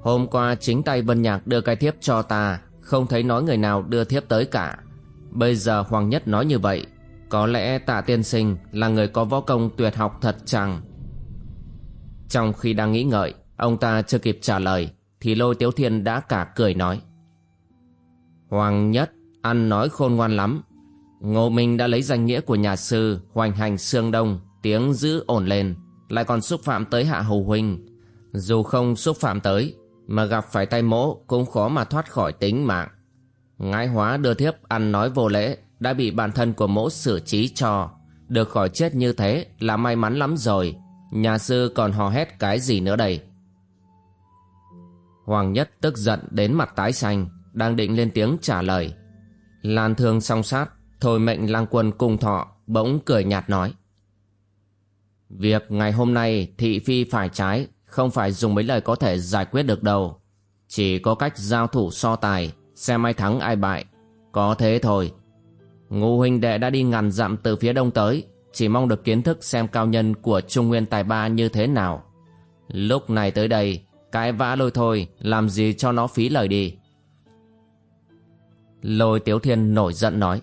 Hôm qua chính tay Vân Nhạc đưa cái thiếp cho ta, không thấy nói người nào đưa thiếp tới cả. Bây giờ Hoàng Nhất nói như vậy, có lẽ tạ tiên sinh là người có võ công tuyệt học thật chẳng. Trong khi đang nghĩ ngợi, ông ta chưa kịp trả lời, thì lôi tiếu thiên đã cả cười nói. Hoàng Nhất, ăn nói khôn ngoan lắm. Ngô Minh đã lấy danh nghĩa của nhà sư hoành hành xương đông, tiếng giữ ổn lên, lại còn xúc phạm tới hạ hầu huynh. Dù không xúc phạm tới, mà gặp phải tay mỗ cũng khó mà thoát khỏi tính mạng. Ngãi hóa đưa thiếp ăn nói vô lễ đã bị bản thân của mỗ xử trí cho. Được khỏi chết như thế là may mắn lắm rồi. Nhà sư còn hò hét cái gì nữa đây? Hoàng Nhất tức giận đến mặt tái xanh, đang định lên tiếng trả lời. Lan thương song sát, thôi mệnh lang quân cung thọ, bỗng cười nhạt nói. Việc ngày hôm nay thị phi phải trái, không phải dùng mấy lời có thể giải quyết được đâu. Chỉ có cách giao thủ so tài, xem ai thắng ai bại. Có thế thôi. ngô huynh đệ đã đi ngàn dặm từ phía đông tới, chỉ mong được kiến thức xem cao nhân của Trung Nguyên Tài Ba như thế nào. Lúc này tới đây, cái vã lôi thôi, làm gì cho nó phí lời đi. Lôi Tiếu Thiên nổi giận nói.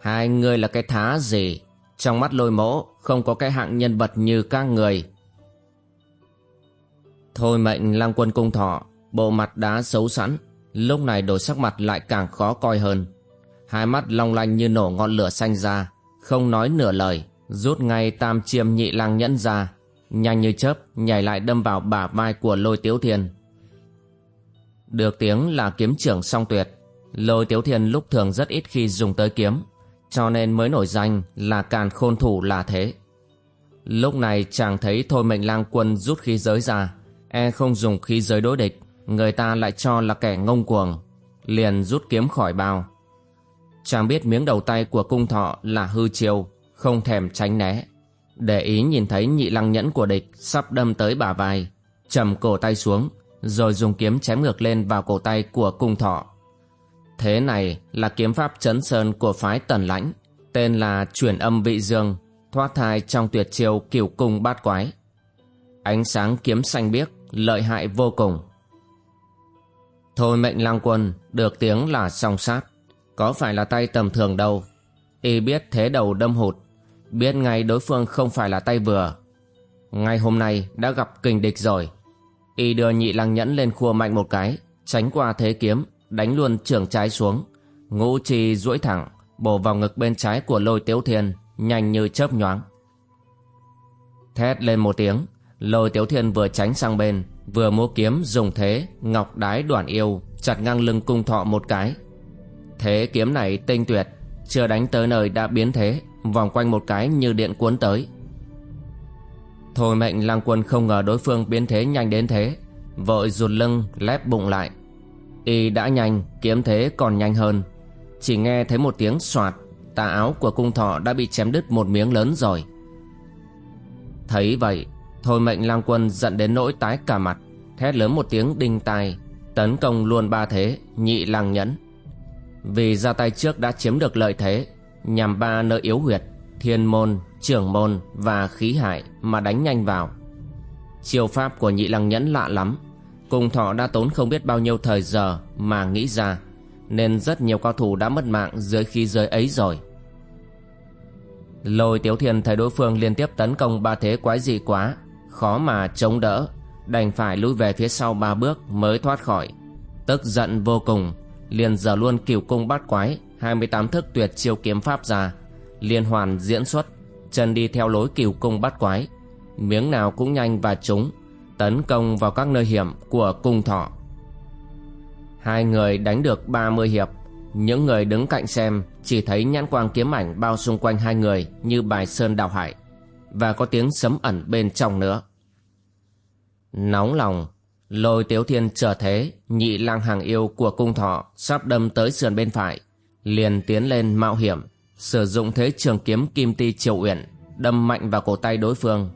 Hai người là cái thá gì? Trong mắt lôi mỗ không có cái hạng nhân vật như các người. Thôi mệnh lang quân cung thọ, bộ mặt đã xấu sẵn, lúc này đổi sắc mặt lại càng khó coi hơn. Hai mắt long lanh như nổ ngọn lửa xanh ra, không nói nửa lời, rút ngay tam chiêm nhị lang nhẫn ra, nhanh như chớp nhảy lại đâm vào bả vai của lôi tiếu thiên. Được tiếng là kiếm trưởng song tuyệt, lôi tiếu thiên lúc thường rất ít khi dùng tới kiếm, cho nên mới nổi danh là càn khôn thủ là thế. Lúc này chàng thấy thôi mệnh lang quân rút khí giới ra, e không dùng khí giới đối địch, người ta lại cho là kẻ ngông cuồng, liền rút kiếm khỏi bao. Chàng biết miếng đầu tay của cung thọ là hư chiêu, không thèm tránh né. Để ý nhìn thấy nhị lăng nhẫn của địch sắp đâm tới bả vai, trầm cổ tay xuống, rồi dùng kiếm chém ngược lên vào cổ tay của cung thọ. Thế này là kiếm pháp chấn sơn của phái tần lãnh, tên là chuyển âm vị dương, thoát thai trong tuyệt chiêu kiểu cung bát quái. Ánh sáng kiếm xanh biếc, lợi hại vô cùng. Thôi mệnh lang quân, được tiếng là song sát, có phải là tay tầm thường đâu. Y biết thế đầu đâm hụt, biết ngay đối phương không phải là tay vừa. Ngay hôm nay đã gặp kình địch rồi. Y đưa nhị lang nhẫn lên khua mạnh một cái, tránh qua thế kiếm, đánh luôn trường trái xuống. Ngũ chi duỗi thẳng, bổ vào ngực bên trái của lôi tiếu thiên, nhanh như chớp nhoáng. Thét lên một tiếng, lôi tiếu thiên vừa tránh sang bên, vừa múa kiếm dùng thế, ngọc đái đoạn yêu, chặt ngang lưng cung thọ một cái. Thế kiếm này tinh tuyệt, chưa đánh tới nơi đã biến thế, vòng quanh một cái như điện cuốn tới. Thôi mệnh lang quân không ngờ đối phương biến thế nhanh đến thế, vội rụt lưng lép bụng lại. Y đã nhanh, kiếm thế còn nhanh hơn, chỉ nghe thấy một tiếng soạt Tà áo của cung thọ đã bị chém đứt một miếng lớn rồi Thấy vậy Thôi mệnh lang quân giận đến nỗi tái cả mặt Thét lớn một tiếng đinh tai Tấn công luôn ba thế Nhị lang nhẫn vì ra tay trước đã chiếm được lợi thế Nhằm ba nơi yếu huyệt Thiên môn, trưởng môn và khí hải Mà đánh nhanh vào Chiêu pháp của nhị lăng nhẫn lạ lắm Cùng thọ đã tốn không biết bao nhiêu thời giờ Mà nghĩ ra nên rất nhiều cao thủ đã mất mạng dưới khí giới ấy rồi. Lôi Tiếu Thiên thấy đối phương liên tiếp tấn công ba thế quái dị quá, khó mà chống đỡ, đành phải lùi về phía sau ba bước mới thoát khỏi. Tức giận vô cùng, liền giờ luôn cửu cung bát quái, 28 thức tuyệt chiêu kiếm pháp ra, liên hoàn diễn xuất, chân đi theo lối cửu cung bát quái, miếng nào cũng nhanh và trúng, tấn công vào các nơi hiểm của cung thọ. Hai người đánh được 30 hiệp Những người đứng cạnh xem Chỉ thấy nhãn quang kiếm ảnh bao xung quanh hai người Như bài sơn đào hải Và có tiếng sấm ẩn bên trong nữa Nóng lòng Lôi tiếu thiên trở thế, Nhị lang hàng yêu của cung thọ Sắp đâm tới sườn bên phải, Liền tiến lên mạo hiểm, Sử dụng thế trường kiếm kim ti triều uyển, Đâm mạnh vào cổ tay đối phương,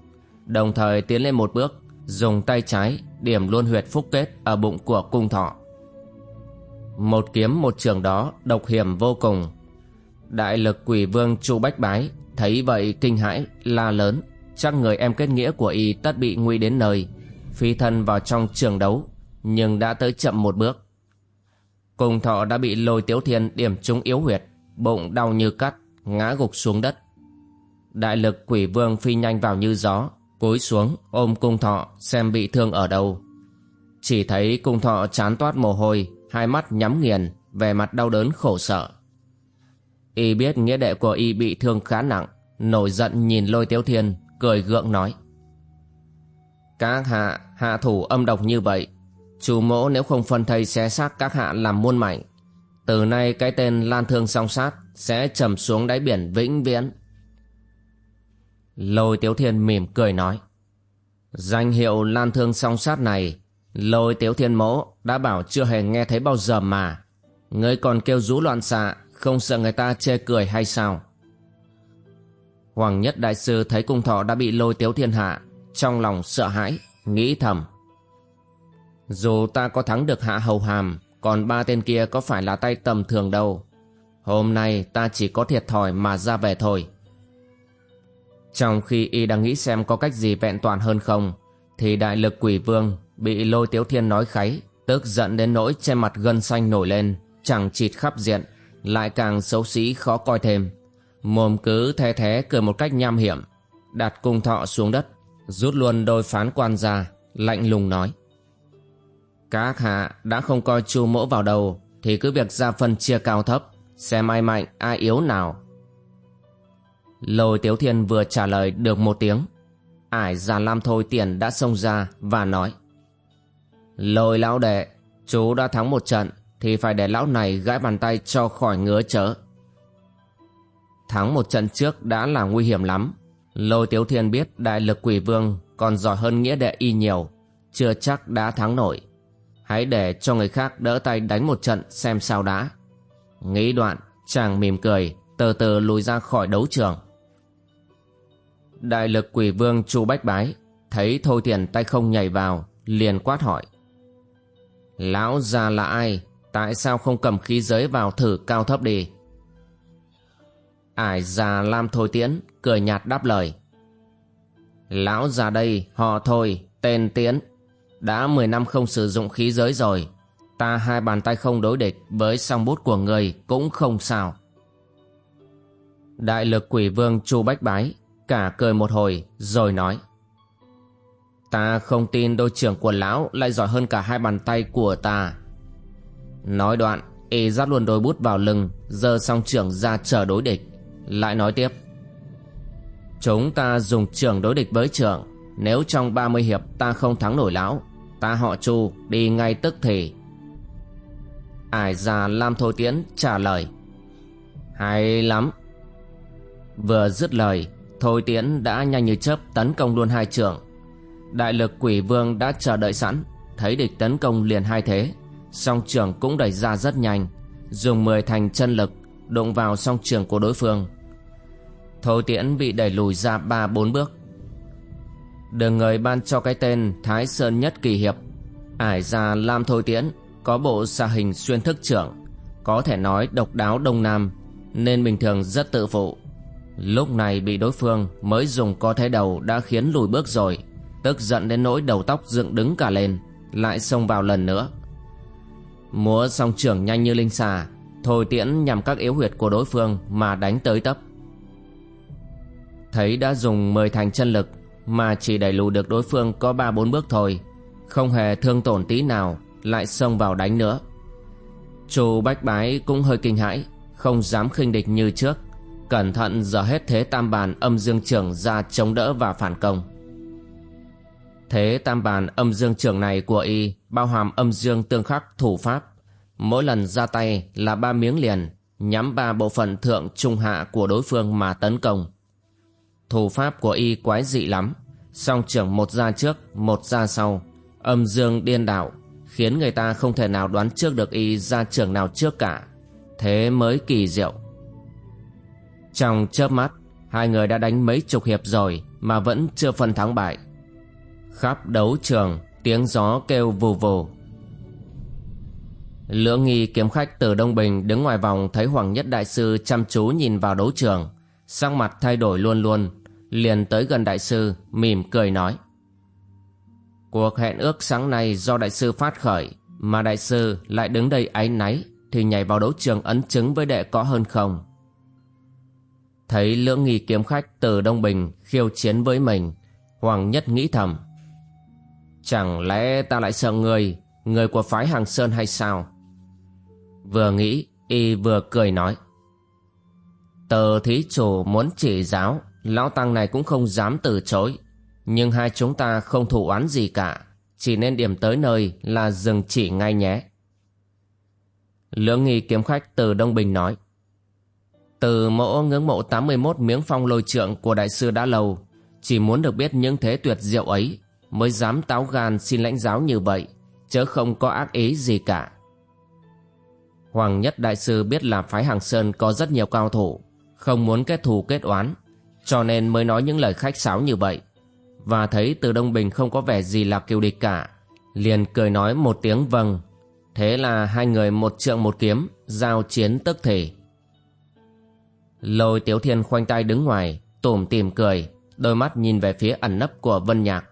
Đồng thời tiến lên một bước, Dùng tay trái điểm luôn huyệt phúc kết Ở bụng của cung thọ. Một kiếm một trường đó độc hiểm vô cùng. Đại lực quỷ vương Chu Bách Bái Thấy vậy kinh hãi, la lớn, Chắc người em kết nghĩa của y tất bị nguy đến nơi Phi thân vào trong trường đấu Nhưng đã tới chậm một bước Cùng thọ đã bị lôi tiếu thiên điểm trúng yếu huyệt Bụng đau như cắt Ngã gục xuống đất Đại lực quỷ vương phi nhanh vào như gió Cúi xuống ôm cung thọ Xem bị thương ở đâu Chỉ thấy cung thọ chán toát mồ hôi hai mắt nhắm nghiền, về mặt đau đớn khổ sở. Y biết nghĩa đệ của Y bị thương khá nặng, nổi giận nhìn lôi tiếu thiên, cười gượng nói. Các hạ, hạ thủ âm độc như vậy, chủ mỗ nếu không phân thây xé xác các hạ làm muôn mảnh, từ nay cái tên Lan Thương song sát sẽ trầm xuống đáy biển vĩnh viễn. Lôi Tiếu Thiên mỉm cười nói. Danh hiệu Lan Thương song sát này Lôi tiếu thiên mẫu đã bảo chưa hề nghe thấy bao giờ mà. Ngươi còn kêu rú loạn xạ, không sợ người ta chê cười hay sao? Hoàng nhất đại sư thấy cung thọ đã bị lôi tiếu thiên hạ, trong lòng sợ hãi, nghĩ thầm. Dù ta có thắng được hạ hầu hàm, còn ba tên kia có phải là tay tầm thường đâu. Hôm nay ta chỉ có thiệt thòi mà ra về thôi. Trong khi y đang nghĩ xem có cách gì vẹn toàn hơn không, thì đại lực quỷ vương Bị lôi tiếu thiên nói kháy Tức giận đến nỗi trên mặt gân xanh nổi lên Chẳng chịt khắp diện Lại càng xấu xí khó coi thêm Mồm cứ the thế cười một cách nham hiểm Đặt cung thọ xuống đất Rút luôn đôi phán quan ra Lạnh lùng nói Các hạ đã không coi chu mỗ vào đầu Thì cứ việc ra phân chia cao thấp Xem ai mạnh ai yếu nào Lôi tiếu thiên vừa trả lời được một tiếng Ải già lam thôi tiền đã xông ra và nói Lôi lão đệ, chú đã thắng một trận thì phải để lão này gãi bàn tay cho khỏi ngứa chớ. Thắng một trận trước đã là nguy hiểm lắm. Lôi Tiếu Thiên biết đại lực quỷ vương còn giỏi hơn nghĩa đệ y nhiều, chưa chắc đã thắng nổi. Hãy để cho người khác đỡ tay đánh một trận xem sao đã. Nghĩ đoạn, chàng mỉm cười, từ từ lùi ra khỏi đấu trường. Đại lực quỷ vương Chu Bách Bái thấy Thôi Tiền tay không nhảy vào, liền quát hỏi. Lão già là ai? Tại sao không cầm khí giới vào thử cao thấp đi? Ải già Lam Thôi Tiễn cười nhạt đáp lời. Lão già đây họ Thôi, tên Tiễn. Đã 10 năm không sử dụng khí giới rồi. Ta hai bàn tay không đối địch với song bút của người cũng không sao. Đại lực quỷ vương Chu Bách Bái cả cười một hồi rồi nói. Ta không tin đôi trưởng của lão lại giỏi hơn cả hai bàn tay của ta. Nói đoạn, y dắt luôn đôi bút vào lưng, giơ song trưởng ra chờ đối địch. Lại nói tiếp. Chúng ta dùng trưởng đối địch với trưởng. Nếu trong 30 hiệp ta không thắng nổi lão, ta họ Chu đi ngay tức thì. Ải già Lam Thôi Tiễn trả lời. Hay lắm. Vừa dứt lời, Thôi Tiễn đã nhanh như chớp tấn công luôn hai trưởng. Đại lực quỷ vương đã chờ đợi sẵn, thấy địch tấn công liền hai thế, song trưởng cũng đẩy ra rất nhanh, dùng mười thành chân lực đụng vào song trường của đối phương. Thôi Tiễn bị đẩy lùi ra ba bốn bước. Đường người ban cho cái tên Thái Sơn Nhất Kỳ Hiệp, ải ra Lam Thôi Tiễn, có bộ xà hình xuyên thức trưởng, có thể nói độc đáo đông nam, nên bình thường rất tự phụ. Lúc này bị đối phương mới dùng co thế đầu đã khiến lùi bước rồi, tức giận đến nỗi đầu tóc dựng đứng cả lên, lại xông vào lần nữa. Múa song trưởng nhanh như linh xà, thôi tiễn nhằm các yếu huyệt của đối phương mà đánh tới tấp. Thấy đã dùng 10 thành chân lực mà chỉ đẩy lùi được đối phương có 3-4 bước thôi, không hề thương tổn tí nào, lại xông vào đánh nữa. Chu Bách Bái cũng hơi kinh hãi, không dám khinh địch như trước, cẩn thận giờ hết thế tam bàn âm dương trưởng ra chống đỡ và phản công. Thế tam bàn âm dương trưởng này của y bao hàm âm dương tương khắc thủ pháp. Mỗi lần ra tay là ba miếng liền, nhắm ba bộ phận thượng trung hạ của đối phương mà tấn công. Thủ pháp của y quái dị lắm, song trưởng một ra trước, một ra sau, âm dương điên đảo, khiến người ta không thể nào đoán trước được y ra trưởng nào trước cả. Thế mới kỳ diệu. Trong chớp mắt, hai người đã đánh mấy chục hiệp rồi mà vẫn chưa phân thắng bại. Khắp đấu trường, tiếng gió kêu vù vù. Lưỡng nghi kiếm khách từ Đông Bình đứng ngoài vòng thấy Hoàng Nhất Đại Sư chăm chú nhìn vào đấu trường, sắc mặt thay đổi luôn luôn, liền tới gần Đại Sư, mỉm cười nói. Cuộc hẹn ước sáng nay do Đại Sư phát khởi, mà Đại Sư lại đứng đây áy náy, thì nhảy vào đấu trường ấn chứng với đệ có hơn không? Thấy lưỡng nghi kiếm khách từ Đông Bình khiêu chiến với mình, Hoàng Nhất nghĩ thầm. Chẳng lẽ ta lại sợ người, người của phái Hàng Sơn hay sao? Vừa nghĩ, y vừa cười nói. Tờ thí chủ muốn chỉ giáo, lão tăng này cũng không dám từ chối. Nhưng hai chúng ta không thủ oán gì cả, chỉ nên điểm tới nơi là dừng chỉ ngay nhé. Lưỡng nghi kiếm khách từ Đông Bình nói. Từ mẫu ngưỡng mộ 81 miếng phong lôi trượng của đại sư đã lâu, chỉ muốn được biết những thế tuyệt diệu ấy mới dám táo gan xin lãnh giáo như vậy, chớ không có ác ý gì cả. Hoàng Nhất Đại Sư biết là phái Hàng Sơn có rất nhiều cao thủ, không muốn kết thù kết oán, cho nên mới nói những lời khách sáo như vậy. Và thấy từ Đông Bình không có vẻ gì là kiêu địch cả, liền cười nói một tiếng vâng. Thế là hai người một trượng một kiếm, giao chiến tức thể. Lôi Tiếu Thiên khoanh tay đứng ngoài, tủm tìm cười, đôi mắt nhìn về phía ẩn nấp của Vân Nhạc.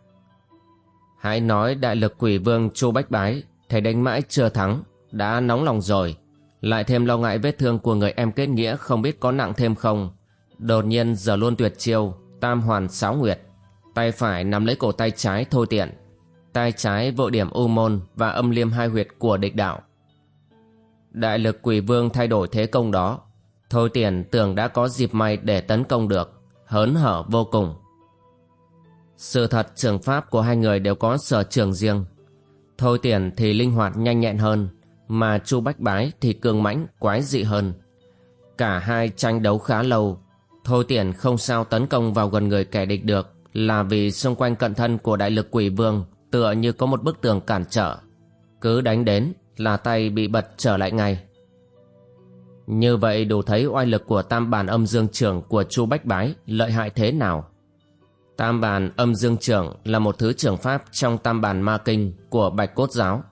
Hãy nói đại lực quỷ vương Chu Bách Bái, thầy đánh mãi chưa thắng, đã nóng lòng rồi. Lại thêm lo ngại vết thương của người em kết nghĩa không biết có nặng thêm không. Đột nhiên giờ luôn tuyệt chiêu, tam hoàn sáo nguyệt. Tay phải nắm lấy cổ tay trái thôi tiện. Tay trái vội điểm u môn và âm liêm hai huyệt của địch đạo. Đại lực quỷ vương thay đổi thế công đó. Thôi tiền tưởng đã có dịp may để tấn công được, hớn hở vô cùng. Sự thật trường pháp của hai người đều có sở trường riêng. Thôi tiền thì linh hoạt nhanh nhẹn hơn, mà Chu Bách Bái thì cường mãnh quái dị hơn. Cả hai tranh đấu khá lâu, Thôi tiền không sao tấn công vào gần người kẻ địch được là vì xung quanh cận thân của đại lực quỷ vương tựa như có một bức tường cản trở. Cứ đánh đến là tay bị bật trở lại ngay. Như vậy đủ thấy oai lực của tam bản âm dương trưởng của Chu Bách Bái lợi hại thế nào. Tam bàn âm dương trưởng là một thứ trưởng pháp trong tam bàn ma kinh của Bạch Cốt Giáo.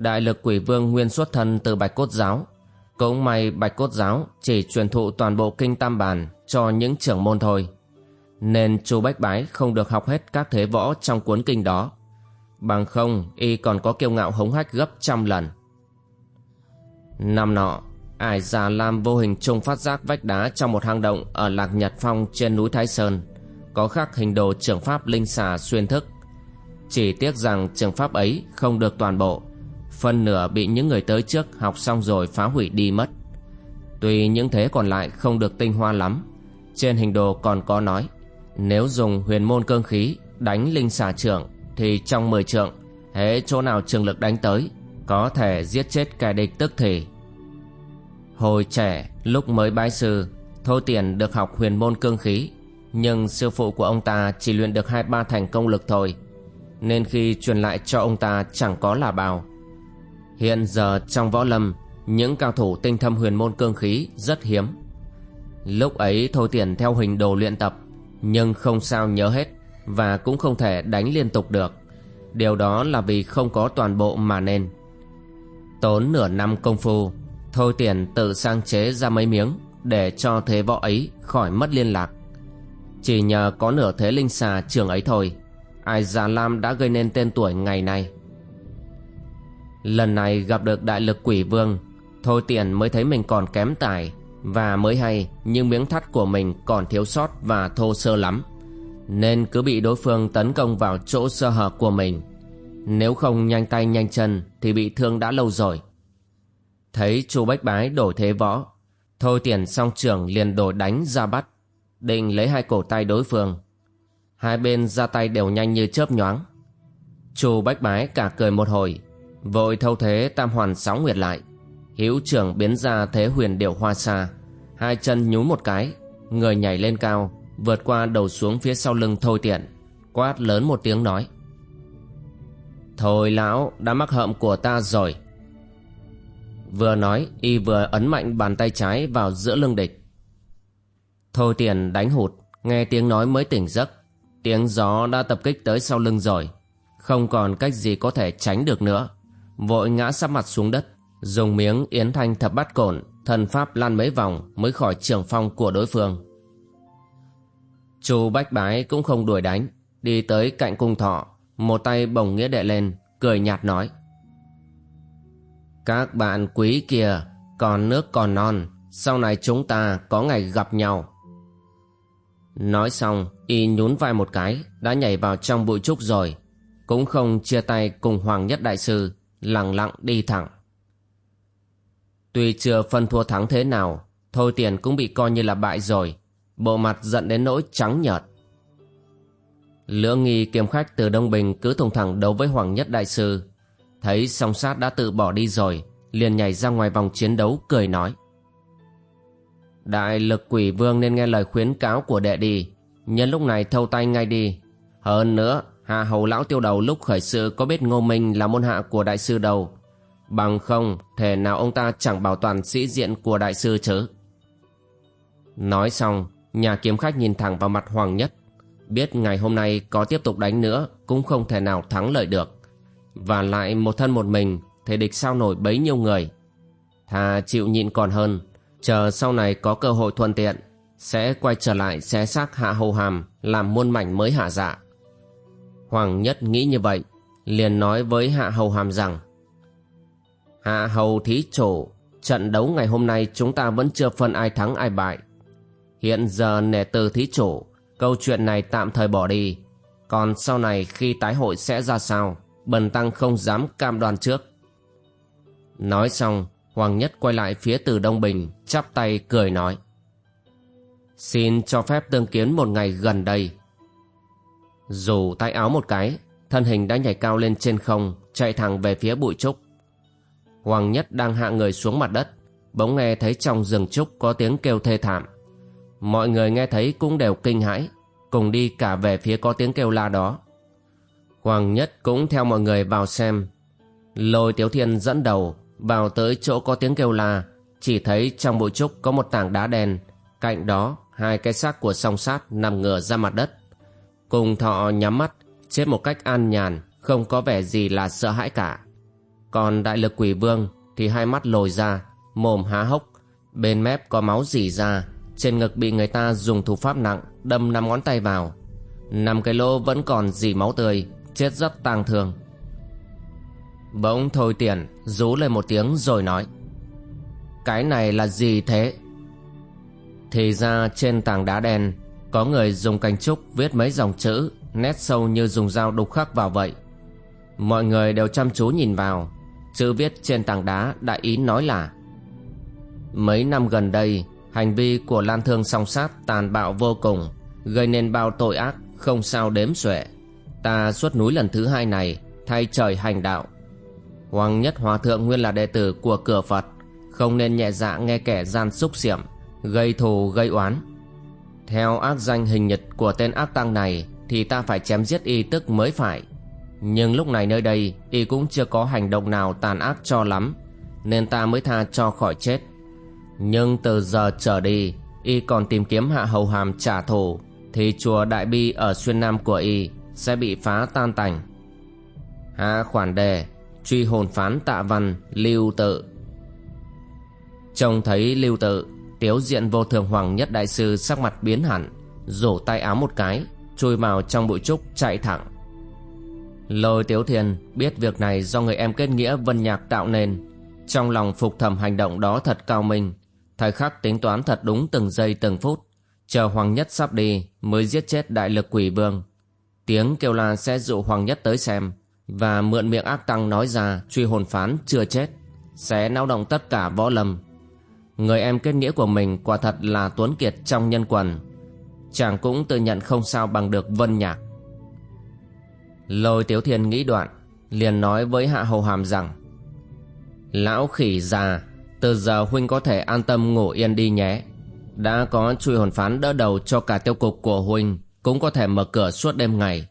Đại lực quỷ vương nguyên xuất thân từ Bạch Cốt Giáo, Cũng may Bạch Cốt Giáo chỉ truyền thụ toàn bộ kinh tam bàn cho những trưởng môn thôi. Nên chu Bách Bái không được học hết các thế võ trong cuốn kinh đó. Bằng không y còn có kiêu ngạo hống hách gấp trăm lần. Năm nọ, ải già lam vô hình trung phát giác vách đá trong một hang động ở Lạc Nhật Phong trên núi Thái Sơn. Có khắc hình đồ trưởng pháp linh xà xuyên thức. Chỉ tiếc rằng trường pháp ấy không được toàn bộ Phần nửa bị những người tới trước học xong rồi phá hủy đi mất. Tuy những thế còn lại không được tinh hoa lắm, Trên hình đồ còn có nói, Nếu dùng huyền môn cương khí đánh linh xà trưởng Thì trong 10 trượng, Hễ chỗ nào trường lực đánh tới, Có thể giết chết kẻ địch tức thì. Hồi trẻ, lúc mới bái sư Thôi tiền được học huyền môn cương khí, Nhưng sư phụ của ông ta chỉ luyện được hai ba thành công lực thôi, Nên khi truyền lại cho ông ta chẳng có là bao. Hiện giờ trong võ lâm, Những cao thủ tinh thâm huyền môn cương khí rất hiếm. Lúc ấy Thôi Tiền theo hình đồ luyện tập, Nhưng không sao nhớ hết Và cũng không thể đánh liên tục được. Điều đó là vì không có toàn bộ mà nên. Tốn nửa năm công phu Thôi Tiền tự sang chế ra mấy miếng Để cho thế võ ấy khỏi mất liên lạc. Chỉ nhờ có nửa thế linh xà trường ấy thôi, Ai Già Lam đã gây nên tên tuổi ngày nay. Lần này gặp được đại lực quỷ vương, Thôi tiền mới thấy mình còn kém tài. Và mới hay, nhưng miếng thắt của mình còn thiếu sót và thô sơ lắm. Nên cứ bị đối phương tấn công vào chỗ sơ hở của mình. Nếu không nhanh tay nhanh chân thì bị thương đã lâu rồi. Thấy chu Bách Bái đổi thế võ, Thôi tiền song trưởng liền đổi đánh ra bắt, Định lấy hai cổ tay đối phương. Hai bên ra tay đều nhanh như chớp nhoáng. Chu Bách Bái cả cười một hồi Vội thâu thế tam hoàn sáu nguyệt lại. Hữu trưởng biến ra thế huyền điệu hoa xa Hai chân nhún một cái, Người nhảy lên cao, Vượt qua đầu xuống phía sau lưng thôi tiện, Quát lớn một tiếng nói. Thôi lão, đã mắc hậm của ta rồi. Vừa nói, y vừa ấn mạnh bàn tay trái vào giữa lưng địch. Thôi tiền đánh hụt, Nghe tiếng nói mới tỉnh giấc. Tiếng gió đã tập kích tới sau lưng rồi, Không còn cách gì có thể tránh được nữa vội ngã sắp mặt xuống đất, dùng miếng yến thanh thập bát cổn thần pháp lan mấy vòng mới khỏi trường phong của đối phương. Chu bách bái cũng không đuổi đánh, đi tới cạnh cung thọ, một tay bồng nghĩa đệ lên, cười nhạt nói. Các bạn quý kia, còn nước còn non, sau này chúng ta có ngày gặp nhau. Nói xong, y nhún vai một cái, đã nhảy vào trong bụi trúc rồi, cũng không chia tay cùng hoàng nhất đại sư lặng lặng đi thẳng. Tuy chưa phân thua thắng thế nào, Thôi Tiền cũng bị coi như là bại rồi, bộ mặt giận đến nỗi trắng nhợt. Lưỡng nghi kiếm khách từ Đông Bình cứ thùng thẳng đấu với Hoàng Nhất Đại Sư. Thấy song sát đã tự bỏ đi rồi, liền nhảy ra ngoài vòng chiến đấu cười nói. Đại lực quỷ vương nên nghe lời khuyến cáo của đệ đi, nhân lúc này thâu tay ngay đi. Hơn nữa, Hạ hầu lão tiêu đầu lúc khởi sự có biết Ngô Minh là môn hạ của đại sư đầu. Bằng không, thể nào ông ta chẳng bảo toàn sĩ diện của đại sư chứ. Nói xong, nhà kiếm khách nhìn thẳng vào mặt Hoàng Nhất. Biết ngày hôm nay có tiếp tục đánh nữa cũng không thể nào thắng lợi được. Và lại một thân một mình, thể địch sao nổi bấy nhiêu người. Thà chịu nhịn còn hơn, chờ sau này có cơ hội thuận tiện, sẽ quay trở lại xé xác hạ hầu hàm làm muôn mảnh mới hạ dạ. Hoàng Nhất nghĩ như vậy, liền nói với Hạ Hầu Hàm rằng Hạ Hầu Thí Chủ, trận đấu ngày hôm nay chúng ta vẫn chưa phân ai thắng ai bại. Hiện giờ nể từ Thí Chủ, câu chuyện này tạm thời bỏ đi. Còn sau này khi tái hội sẽ ra sao, Bần Tăng không dám cam đoan trước. Nói xong, Hoàng Nhất quay lại phía từ Đông Bình, chắp tay cười nói. Xin cho phép tương kiến một ngày gần đây. Dù tay áo một cái, thân hình đã nhảy cao lên trên không, chạy thẳng về phía bụi trúc. Hoàng Nhất đang hạ người xuống mặt đất, bỗng nghe thấy trong rừng trúc có tiếng kêu thê thảm. Mọi người nghe thấy cũng đều kinh hãi, cùng đi cả về phía có tiếng kêu la đó. Hoàng Nhất cũng theo mọi người vào xem. Lôi Tiếu Thiên dẫn đầu, vào tới chỗ có tiếng kêu la, chỉ thấy trong bụi trúc có một tảng đá đen, cạnh đó hai cái xác của song sát nằm ngửa ra mặt đất. Cùng thọ nhắm mắt, chết một cách an nhàn, không có vẻ gì là sợ hãi cả. Còn đại lực quỷ vương thì hai mắt lồi ra, mồm há hốc, bên mép có máu dỉ ra, trên ngực bị người ta dùng thủ pháp nặng đâm năm ngón tay vào. Năm cái lỗ vẫn còn dỉ máu tươi, chết rất tang thương. Bỗng thôi tiền rú lên một tiếng rồi nói Cái này là gì thế? Thì ra trên tảng đá đen có người dùng cành trúc viết mấy dòng chữ, Nét sâu như dùng dao đục khắc vào vậy. Mọi người đều chăm chú nhìn vào, Chữ viết trên tảng đá đại ý nói là, Mấy năm gần đây, Hành vi của Lan Thương song sát tàn bạo vô cùng, Gây nên bao tội ác không sao đếm xuể. Ta xuất núi lần thứ hai này Thay trời hành đạo. Hoàng nhất hòa thượng nguyên là đệ tử của cửa Phật, Không nên nhẹ dạ nghe kẻ gian xúc xiểm, Gây thù, gây oán. Theo ác danh hình nhật của tên ác tăng này Thì ta phải chém giết y tức mới phải. Nhưng lúc này nơi đây, Y cũng chưa có hành động nào tàn ác cho lắm, Nên ta mới tha cho khỏi chết. Nhưng từ giờ trở đi, Y còn tìm kiếm hạ hầu hàm trả thù, Thì chùa Đại Bi ở xuyên nam của Y Sẽ bị phá tan tành. Hạ khoản đề, truy hồn phán tạ văn lưu tự. Trông thấy lưu tự tiếu diện vô thường hoàng nhất đại sư sắc mặt biến hẳn, rổ tay áo một cái, chui vào trong bụi trúc, chạy thẳng. Lôi tiếu thiên biết việc này do người em kết nghĩa vân nhạc tạo nên. Trong lòng phục thầm hành động đó thật cao minh, thời khắc tính toán thật đúng từng giây từng phút, chờ hoàng nhất sắp đi mới giết chết đại lực quỷ vương. Tiếng kêu la sẽ dụ hoàng nhất tới xem, và mượn miệng ác tăng nói ra truy hồn phán chưa chết, sẽ náo động tất cả võ lâm người em kết nghĩa của mình quả thật là tuấn kiệt trong nhân quần. Chàng cũng tự nhận không sao bằng được vân nhạc. Lôi tiếu thiên nghĩ đoạn, liền nói với hạ hầu hàm rằng, lão khỉ già, từ giờ huynh có thể an tâm ngủ yên đi nhé. Đã có truy hồn phán đỡ đầu cho cả tiêu cục của huynh, cũng có thể mở cửa suốt đêm ngày.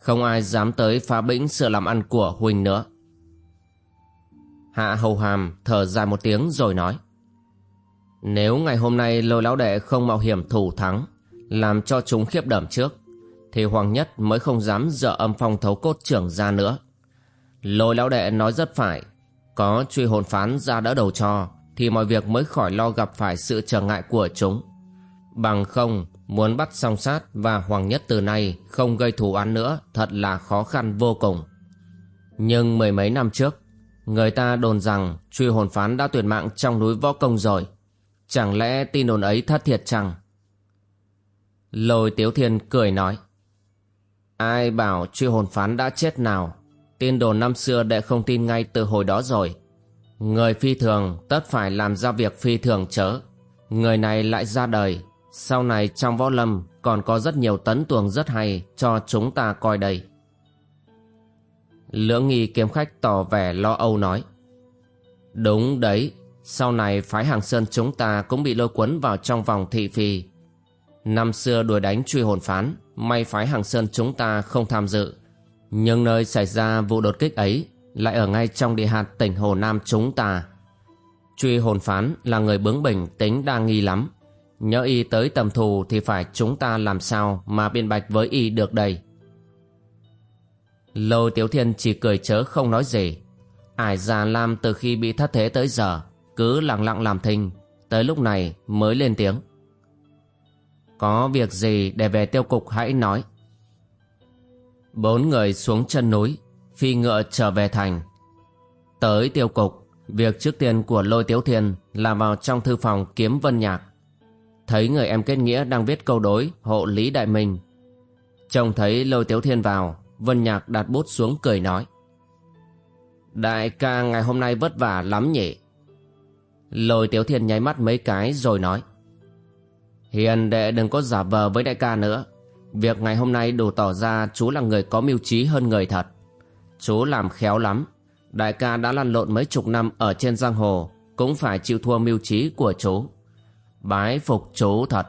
Không ai dám tới phá bĩnh sự làm ăn của Huynh nữa. Hạ hầu hàm thở dài một tiếng rồi nói nếu ngày hôm nay lôi lão đệ không mạo hiểm thủ thắng Làm cho chúng khiếp đảm trước Thì Hoàng Nhất mới không dám dở âm phong thấu cốt trưởng ra nữa Lôi lão đệ nói rất phải Có truy hồn phán ra đỡ đầu cho Thì mọi việc mới khỏi lo gặp phải sự trở ngại của chúng Bằng không Muốn bắt song sát và Hoàng Nhất từ nay không gây thù án nữa thật là khó khăn vô cùng. Nhưng mười mấy năm trước, người ta đồn rằng truy hồn phán đã tuyệt mạng trong núi võ công rồi. Chẳng lẽ tin đồn ấy thất thiệt chăng? Lôi Tiếu Thiên cười nói. Ai bảo truy hồn phán đã chết nào? Tin đồn năm xưa đệ không tin ngay từ hồi đó rồi. Người phi thường tất phải làm ra việc phi thường chớ. Người này lại ra đời sau này trong võ lâm còn có rất nhiều tấn tuồng rất hay cho chúng ta coi đây. Lưỡng nghi kiếm khách tỏ vẻ lo âu nói. Đúng đấy, sau này phái hàng sơn chúng ta cũng bị lôi cuốn vào trong vòng thị phi. Năm xưa đuổi đánh truy hồn phán, may phái hàng sơn chúng ta không tham dự. Nhưng nơi xảy ra vụ đột kích ấy lại ở ngay trong địa hạt tỉnh Hồ Nam chúng ta. Truy hồn phán là người bướng bỉnh tính đa nghi lắm Nhớ y tới tầm thù thì phải chúng ta làm sao mà biện bạch với y được đây. Lôi Tiếu Thiên chỉ cười chớ không nói gì. Ải già Lam từ khi bị thất thế tới giờ, cứ lặng lặng làm thinh, tới lúc này mới lên tiếng. Có việc gì để về tiêu cục hãy nói. Bốn người xuống chân núi, phi ngựa trở về thành. Tới tiêu cục, việc trước tiên của Lôi Tiếu Thiên là vào trong thư phòng kiếm Vân Nhạc thấy người em kết nghĩa đang viết câu đối hộ Lý Đại Minh. Trông thấy Lôi Tiếu Thiên vào, Vân Nhạc đặt bút xuống cười nói. Đại ca ngày hôm nay vất vả lắm nhỉ. Lôi Tiếu Thiên nháy mắt mấy cái rồi nói. Hiền đệ đừng có giả vờ với đại ca nữa. Việc ngày hôm nay đủ tỏ ra chú là người có mưu trí hơn người thật. Chú làm khéo lắm. Đại ca đã lăn lộn mấy chục năm ở trên giang hồ, cũng phải chịu thua mưu trí của chú. Bái phục chú thật.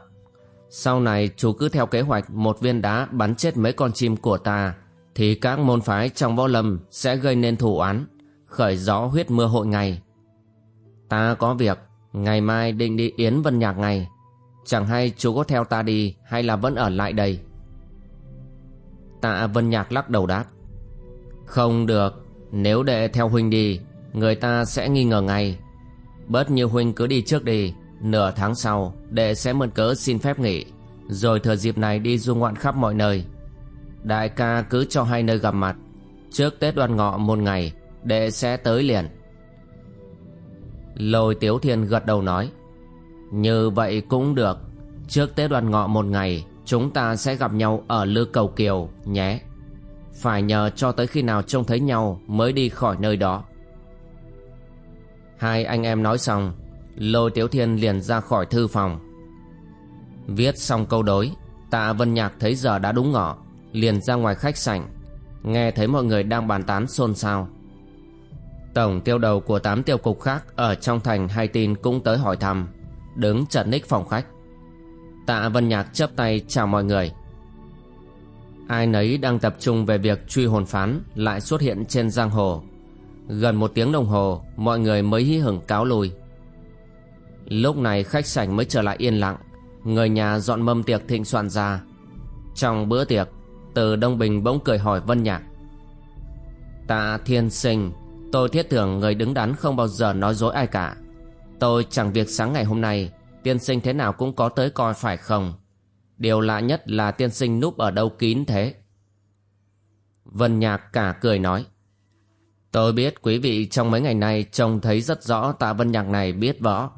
Sau này chú cứ theo kế hoạch một viên đá bắn chết mấy con chim của ta, thì các môn phái trong võ lâm sẽ gây nên thủ án, khởi gió huyết mưa hội ngày. Ta có việc, ngày mai định đi Yến Vân Nhạc ngày. Chẳng hay chú có theo ta đi hay là vẫn ở lại đây? Tạ Vân Nhạc lắc đầu đáp. Không được, nếu đệ theo huynh đi, người ta sẽ nghi ngờ ngay Bớt như huynh cứ đi trước đi Nửa tháng sau Đệ sẽ mượn cớ xin phép nghỉ Rồi thừa dịp này đi du ngoạn khắp mọi nơi Đại ca cứ cho hai nơi gặp mặt Trước Tết đoan ngọ một ngày Đệ sẽ tới liền Lôi Tiếu Thiên gật đầu nói, Như vậy cũng được. Trước Tết Đoàn ngọ một ngày, Chúng ta sẽ gặp nhau ở Lư Cầu Kiều nhé. Phải nhờ cho tới khi nào trông thấy nhau Mới đi khỏi nơi đó. Hai anh em nói xong, Lôi Tiếu Thiên liền ra khỏi thư phòng. Viết xong câu đối, Tạ Vân Nhạc thấy giờ đã đúng ngọ, Liền ra ngoài khách sảnh. Nghe thấy mọi người đang bàn tán xôn xao. Tổng tiêu đầu của tám tiêu cục khác Ở trong thành hay tin cũng tới hỏi thăm. Đứng chật ních phòng khách. Tạ Vân Nhạc chấp tay chào mọi người. Ai nấy đang tập trung về việc truy hồn phán Lại xuất hiện trên giang hồ. Gần một tiếng đồng hồ, Mọi người mới hí hửng cáo lui. Lúc này khách sảnh mới trở lại yên lặng. Người nhà dọn mâm tiệc thịnh soạn ra. Trong bữa tiệc, Từ Đông Bình bỗng cười hỏi Vân Nhạc. Tạ thiên sinh Tôi thiết tưởng người đứng đắn không bao giờ nói dối ai cả. Tôi chẳng việc sáng ngày hôm nay, Tiên sinh thế nào cũng có tới coi phải không? Điều lạ nhất là tiên sinh núp ở đâu kín thế? Vân Nhạc cả cười nói. Tôi biết quý vị trong mấy ngày nay trông thấy rất rõ tạ Vân Nhạc này biết võ.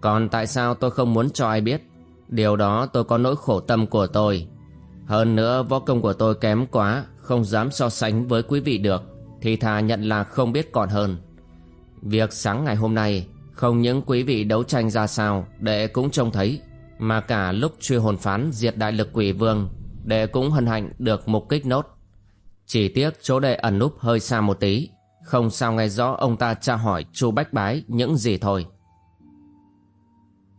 Còn tại sao tôi không muốn cho ai biết? Điều đó tôi có nỗi khổ tâm của tôi. Hơn nữa võ công của tôi kém quá, Không dám so sánh với quý vị được. Thì thà nhận là không biết còn hơn. Việc sáng ngày hôm nay, Không những quý vị đấu tranh ra sao Đệ cũng trông thấy, Mà cả lúc truy hồn phán diệt đại lực quỷ vương Đệ cũng hân hạnh được mục kích nốt. Chỉ tiếc chỗ đệ ẩn núp hơi xa một tí, Không sao nghe rõ ông ta tra hỏi chu Bách Bái những gì thôi.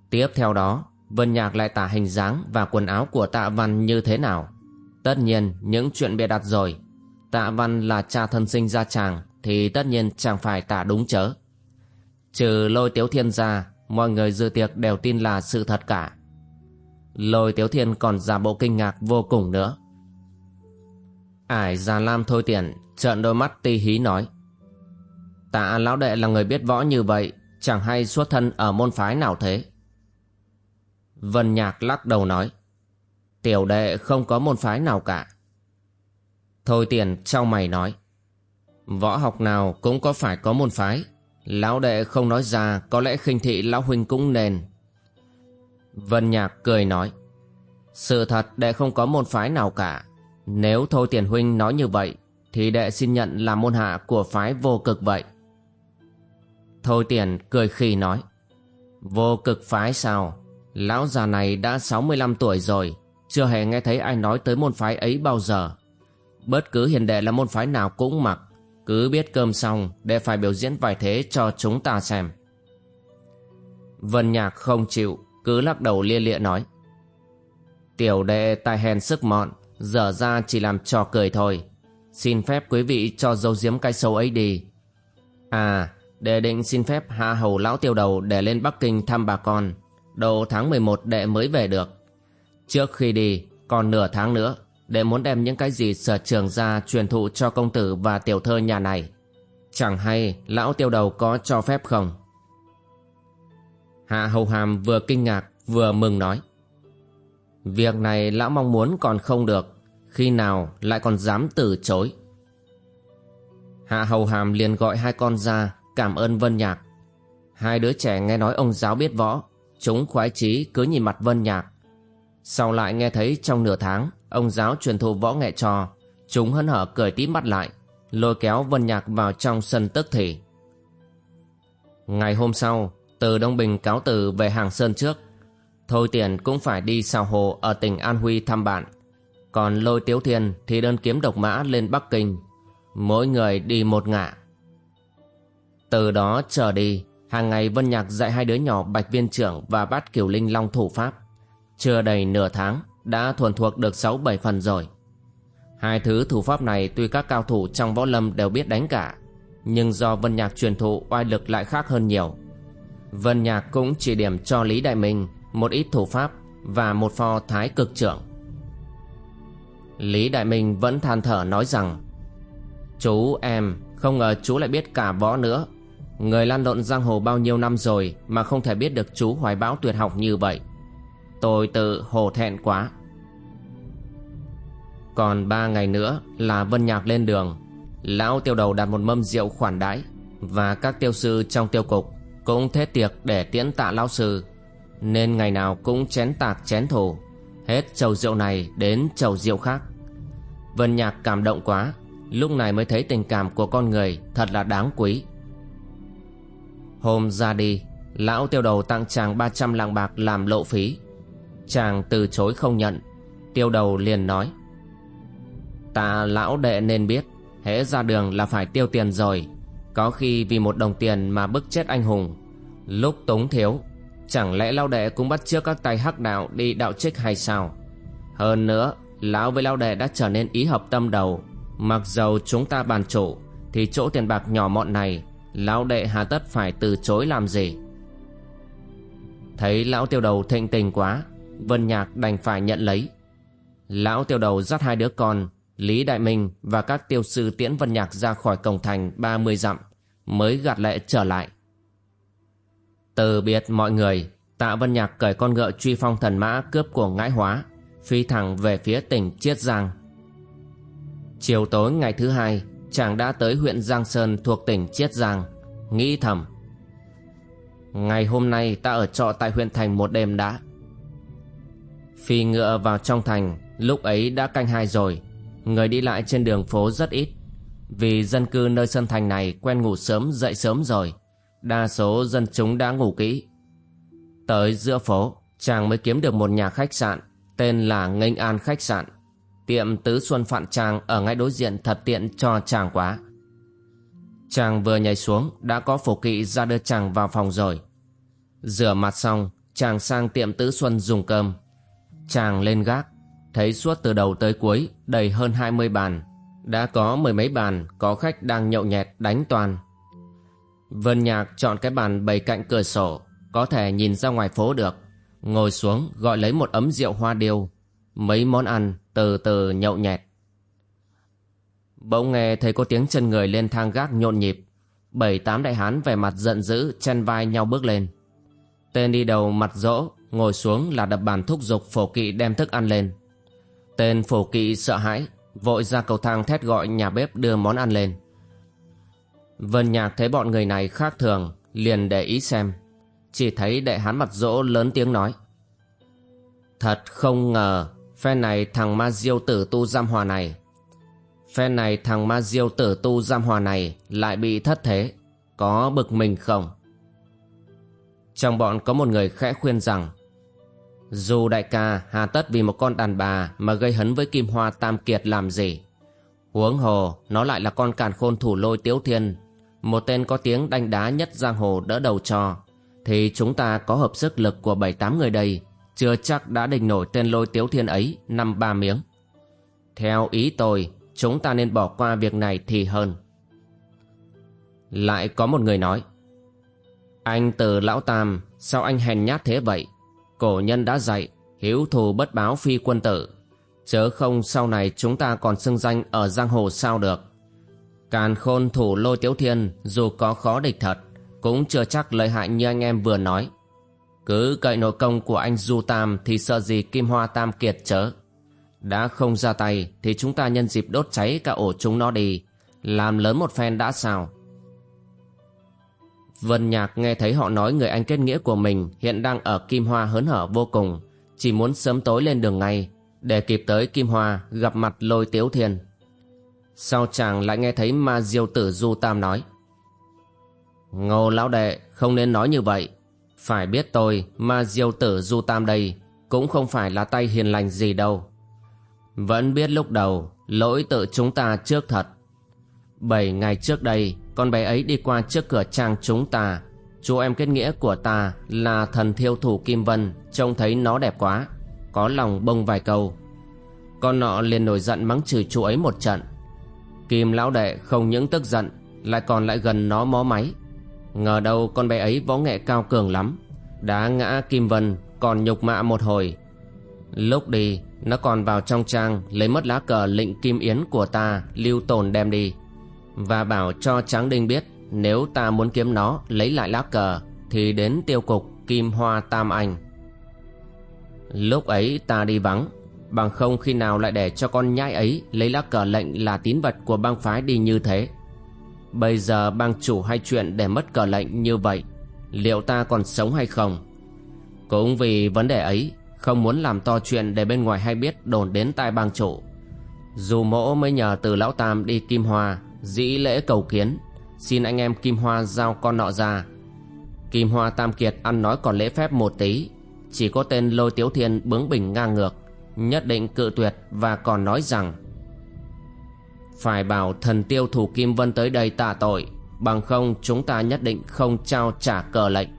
Tiếp theo đó, Vân Nhạc lại tả hình dáng và quần áo của tạ văn như thế nào. Tất nhiên, những chuyện bịa đặt rồi Tạ văn là cha thân sinh ra chàng, Thì tất nhiên chàng phải tả đúng chớ. Trừ lôi tiếu thiên ra, Mọi người dự tiệc đều tin là sự thật cả. Lôi tiếu thiên còn giả bộ kinh ngạc vô cùng nữa. Ải già lam thôi tiền Trợn đôi mắt ti hí nói. Tạ lão đệ là người biết võ như vậy, Chẳng hay xuất thân ở môn phái nào thế? Vân Nhạc lắc đầu nói. Tiểu đệ không có môn phái nào cả. Thôi tiền, trao mày nói. Võ học nào cũng có phải có môn phái. Lão đệ không nói ra, Có lẽ khinh thị lão huynh cũng nên. Vân Nhạc cười nói. Sự thật, đệ không có môn phái nào cả. Nếu Thôi Tiền Huynh nói như vậy, Thì đệ xin nhận là môn hạ của phái vô cực vậy. Thôi Tiền cười khi nói. Vô cực phái sao? Lão già này đã 65 tuổi rồi, Chưa hề nghe thấy ai nói tới môn phái ấy bao giờ. Bất cứ hiền đệ là môn phái nào cũng mặc. Cứ biết cơm xong, Để phải biểu diễn vài thế cho chúng ta xem. Vân Nhạc không chịu, Cứ lắc đầu lia lịa nói. Tiểu đệ tài hèn sức mọn, Dở ra chỉ làm trò cười thôi. Xin phép quý vị cho dấu diếm cái sâu ấy đi. À Đệ định xin phép hạ hầu lão tiêu đầu Để lên Bắc Kinh thăm bà con. Đầu tháng 11 đệ mới về được. Trước khi đi, Còn nửa tháng nữa. Đệ muốn đem những cái gì sở trường ra Truyền thụ cho công tử và tiểu thơ nhà này. Chẳng hay lão tiêu đầu có cho phép không? Hạ hầu hàm vừa kinh ngạc, Vừa mừng nói. Việc này lão mong muốn còn không được, Khi nào lại còn dám từ chối? Hạ hầu hàm liền gọi hai con ra, Cảm ơn Vân Nhạc. Hai đứa trẻ nghe nói ông giáo biết võ, Chúng khoái chí cứ nhìn mặt Vân Nhạc. Sau lại nghe thấy trong nửa tháng, Ông giáo truyền thụ võ nghệ trò Chúng hân hở cười tít mắt lại, Lôi kéo Vân Nhạc vào trong sân tức thì. Ngày hôm sau, Từ Đông Bình cáo từ về Hàng Sơn trước, Thôi tiền cũng phải đi xào hồ Ở tỉnh An Huy thăm bạn. Còn lôi tiếu thiên thì đơn kiếm độc mã lên Bắc Kinh, Mỗi người đi một ngả. Từ đó trở đi, Hàng ngày Vân Nhạc dạy hai đứa nhỏ Bạch Viên Trưởng và Bát Kiều Linh Long thủ pháp. Chưa đầy nửa tháng đã thuần thuộc được 6-7 phần rồi. Hai thứ thủ pháp này tuy các cao thủ trong võ lâm đều biết đánh cả, nhưng do Vân Nhạc truyền thụ oai lực lại khác hơn nhiều. Vân Nhạc cũng chỉ điểm cho Lý Đại Minh một ít thủ pháp và một pho thái cực trưởng. Lý Đại Minh vẫn than thở nói rằng Chú em không ngờ chú lại biết cả võ nữa Người lan lộn giang hồ bao nhiêu năm rồi Mà không thể biết được chú hoài bão tuyệt học như vậy Tôi tự hổ thẹn quá. Còn ba ngày nữa là Vân Nhạc lên đường. Lão tiêu đầu đặt một mâm rượu khoản đãi Và các tiêu sư trong tiêu cục Cũng thế tiệc để tiễn tạ lão sư, Nên ngày nào cũng chén tạc chén thù, Hết chầu rượu này đến chầu rượu khác. Vân Nhạc cảm động quá, Lúc này mới thấy tình cảm của con người Thật là đáng quý. Hôm ra đi, Lão tiêu đầu tặng chàng 300 lạng bạc làm lộ phí. Chàng từ chối không nhận. Tiêu đầu liền nói, Ta lão đệ nên biết, Hễ ra đường là phải tiêu tiền rồi. Có khi vì một đồng tiền mà bức chết anh hùng. Lúc tống thiếu, Chẳng lẽ lão đệ cũng bắt chước các tay hắc đạo đi đạo trích hay sao? Hơn nữa, Lão với lão đệ đã trở nên ý hợp tâm đầu. Mặc dầu chúng ta bàn chủ, Thì chỗ tiền bạc nhỏ mọn này, Lão đệ hà tất phải từ chối làm gì? Thấy lão tiêu đầu thịnh tình quá Vân Nhạc đành phải nhận lấy. Lão tiêu đầu dắt hai đứa con, Lý Đại Minh và các tiêu sư tiễn Vân Nhạc ra khỏi cổng thành 30 dặm, Mới gạt lệ trở lại. Từ biệt mọi người, Tạ Vân Nhạc cởi con ngựa truy phong thần mã cướp của ngãi hóa, Phi thẳng về phía tỉnh Chiết Giang. Chiều tối ngày thứ hai, Chàng đã tới huyện Giang Sơn thuộc tỉnh Chiết Giang, Nghĩ thầm. Ngày hôm nay ta ở trọ tại huyện thành một đêm đã. Phi ngựa vào trong thành, Lúc ấy đã canh hai rồi. Người đi lại trên đường phố rất ít. Vì dân cư nơi sân thành này Quen ngủ sớm, dậy sớm rồi. Đa số dân chúng đã ngủ kỹ. Tới giữa phố, Chàng mới kiếm được một nhà khách sạn, Tên là Nghênh An Khách Sạn. Tiệm Tứ Xuân Phạn Trang Ở ngay đối diện thật tiện cho chàng quá. Chàng vừa nhảy xuống, Đã có phổ kỵ ra đưa chàng vào phòng rồi. Rửa mặt xong, Chàng sang tiệm Tứ Xuân dùng cơm. Chàng lên gác. Thấy suốt từ đầu tới cuối, Đầy hơn 20 bàn. Đã có mười mấy bàn, Có khách đang nhậu nhẹt, đánh toàn. Vân Nhạc chọn cái bàn bày cạnh cửa sổ, Có thể nhìn ra ngoài phố được. Ngồi xuống, gọi lấy một ấm rượu hoa điêu. Mấy món ăn, từ từ nhậu nhẹt. Bỗng nghe thấy có tiếng chân người lên thang gác nhộn nhịp. Bảy tám đại hán vẻ mặt giận dữ, chen vai nhau bước lên. Tên đi đầu mặt rỗ Ngồi xuống là đập bàn thúc giục phổ kỵ đem thức ăn lên. Tên phổ kỵ sợ hãi, Vội ra cầu thang thét gọi nhà bếp đưa món ăn lên. Vân Nhạc thấy bọn người này khác thường, Liền để ý xem. Chỉ thấy đệ hán mặt rỗ lớn tiếng nói, Thật không ngờ Phen này thằng ma diêu tử tu giam hòa này Phen này thằng ma diêu tử tu giam hòa này Lại bị thất thế, Có bực mình không? Trong bọn có một người khẽ khuyên rằng dù đại ca hà tất vì một con đàn bà Mà gây hấn với kim hoa tam kiệt làm gì Huống hồ Nó lại là con càn khôn thủ lôi tiếu thiên Một tên có tiếng đánh đá nhất giang hồ đỡ đầu cho Thì chúng ta có hợp sức lực của bảy tám người đây chưa chắc đã địch nổi tên lôi tiếu thiên ấy năm ba miếng. Theo ý tôi, chúng ta nên bỏ qua việc này thì hơn. Lại có một người nói, Anh từ lão tam, sao anh hèn nhát thế vậy? Cổ nhân đã dạy, hiếu thù bất báo phi quân tử. Chớ không sau này chúng ta còn xưng danh ở giang hồ sao được. Càn khôn thủ lôi tiếu thiên dù có khó địch thật, cũng chưa chắc lợi hại như anh em vừa nói. Cứ cậy nội công của anh Du Tam thì sợ gì Kim Hoa Tam kiệt chớ. Đã không ra tay thì chúng ta nhân dịp đốt cháy cả ổ chúng nó đi, làm lớn một phen đã sao. Vân Nhạc nghe thấy họ nói người anh kết nghĩa của mình hiện đang ở Kim Hoa hớn hở vô cùng, chỉ muốn sớm tối lên đường ngay, để kịp tới Kim Hoa gặp mặt lôi tiếu thiên. Sau chàng lại nghe thấy ma diêu tử Du Tam nói. Ngô lão đệ không nên nói như vậy phải biết tôi Ma diêu tử du tam đây Cũng không phải là tay hiền lành gì đâu Vẫn biết lúc đầu Lỗi tự chúng ta trước thật Bảy ngày trước đây con bé ấy đi qua trước cửa trang chúng ta. Chú em kết nghĩa của ta Là thần thiêu thủ Kim Vân, Trông thấy nó đẹp quá, Có lòng bông vài câu. Con nọ liền nổi giận mắng chửi chú ấy một trận. Kim lão đệ, không những tức giận, Lại còn lại gần nó mó máy. Ngờ đâu con bé ấy võ nghệ cao cường lắm, Đã ngã Kim Vân, Còn nhục mạ một hồi. Lúc đi, Nó còn vào trong trang, Lấy mất lá cờ lệnh Kim Yến của ta, Lưu tồn đem đi. Và bảo cho Tráng Đinh biết, Nếu ta muốn kiếm nó, lấy lại lá cờ, Thì đến tiêu cục Kim Hoa Tam Anh. Lúc ấy ta đi vắng, Bằng không khi nào lại để cho con nhãi ấy Lấy lá cờ lệnh là tín vật của bang phái đi như thế. Bây giờ bang chủ hay chuyện để mất cờ lệnh như vậy, Liệu ta còn sống hay không? Cũng vì vấn đề ấy, Không muốn làm to chuyện để bên ngoài hay biết đồn đến tai bang chủ. Dù mỗ mới nhờ từ lão tam đi Kim Hoa Dĩ lễ cầu kiến. Xin anh em Kim Hoa giao con nọ ra. Kim Hoa Tam Kiệt ăn nói còn lễ phép một tí. Chỉ có tên Lôi Tiếu Thiên bướng bỉnh ngang ngược, Nhất định cự tuyệt và còn nói rằng, Phải bảo thần tiêu thủ Kim Vân tới đây tạ tội, Bằng không chúng ta nhất định không trao trả cờ lệnh.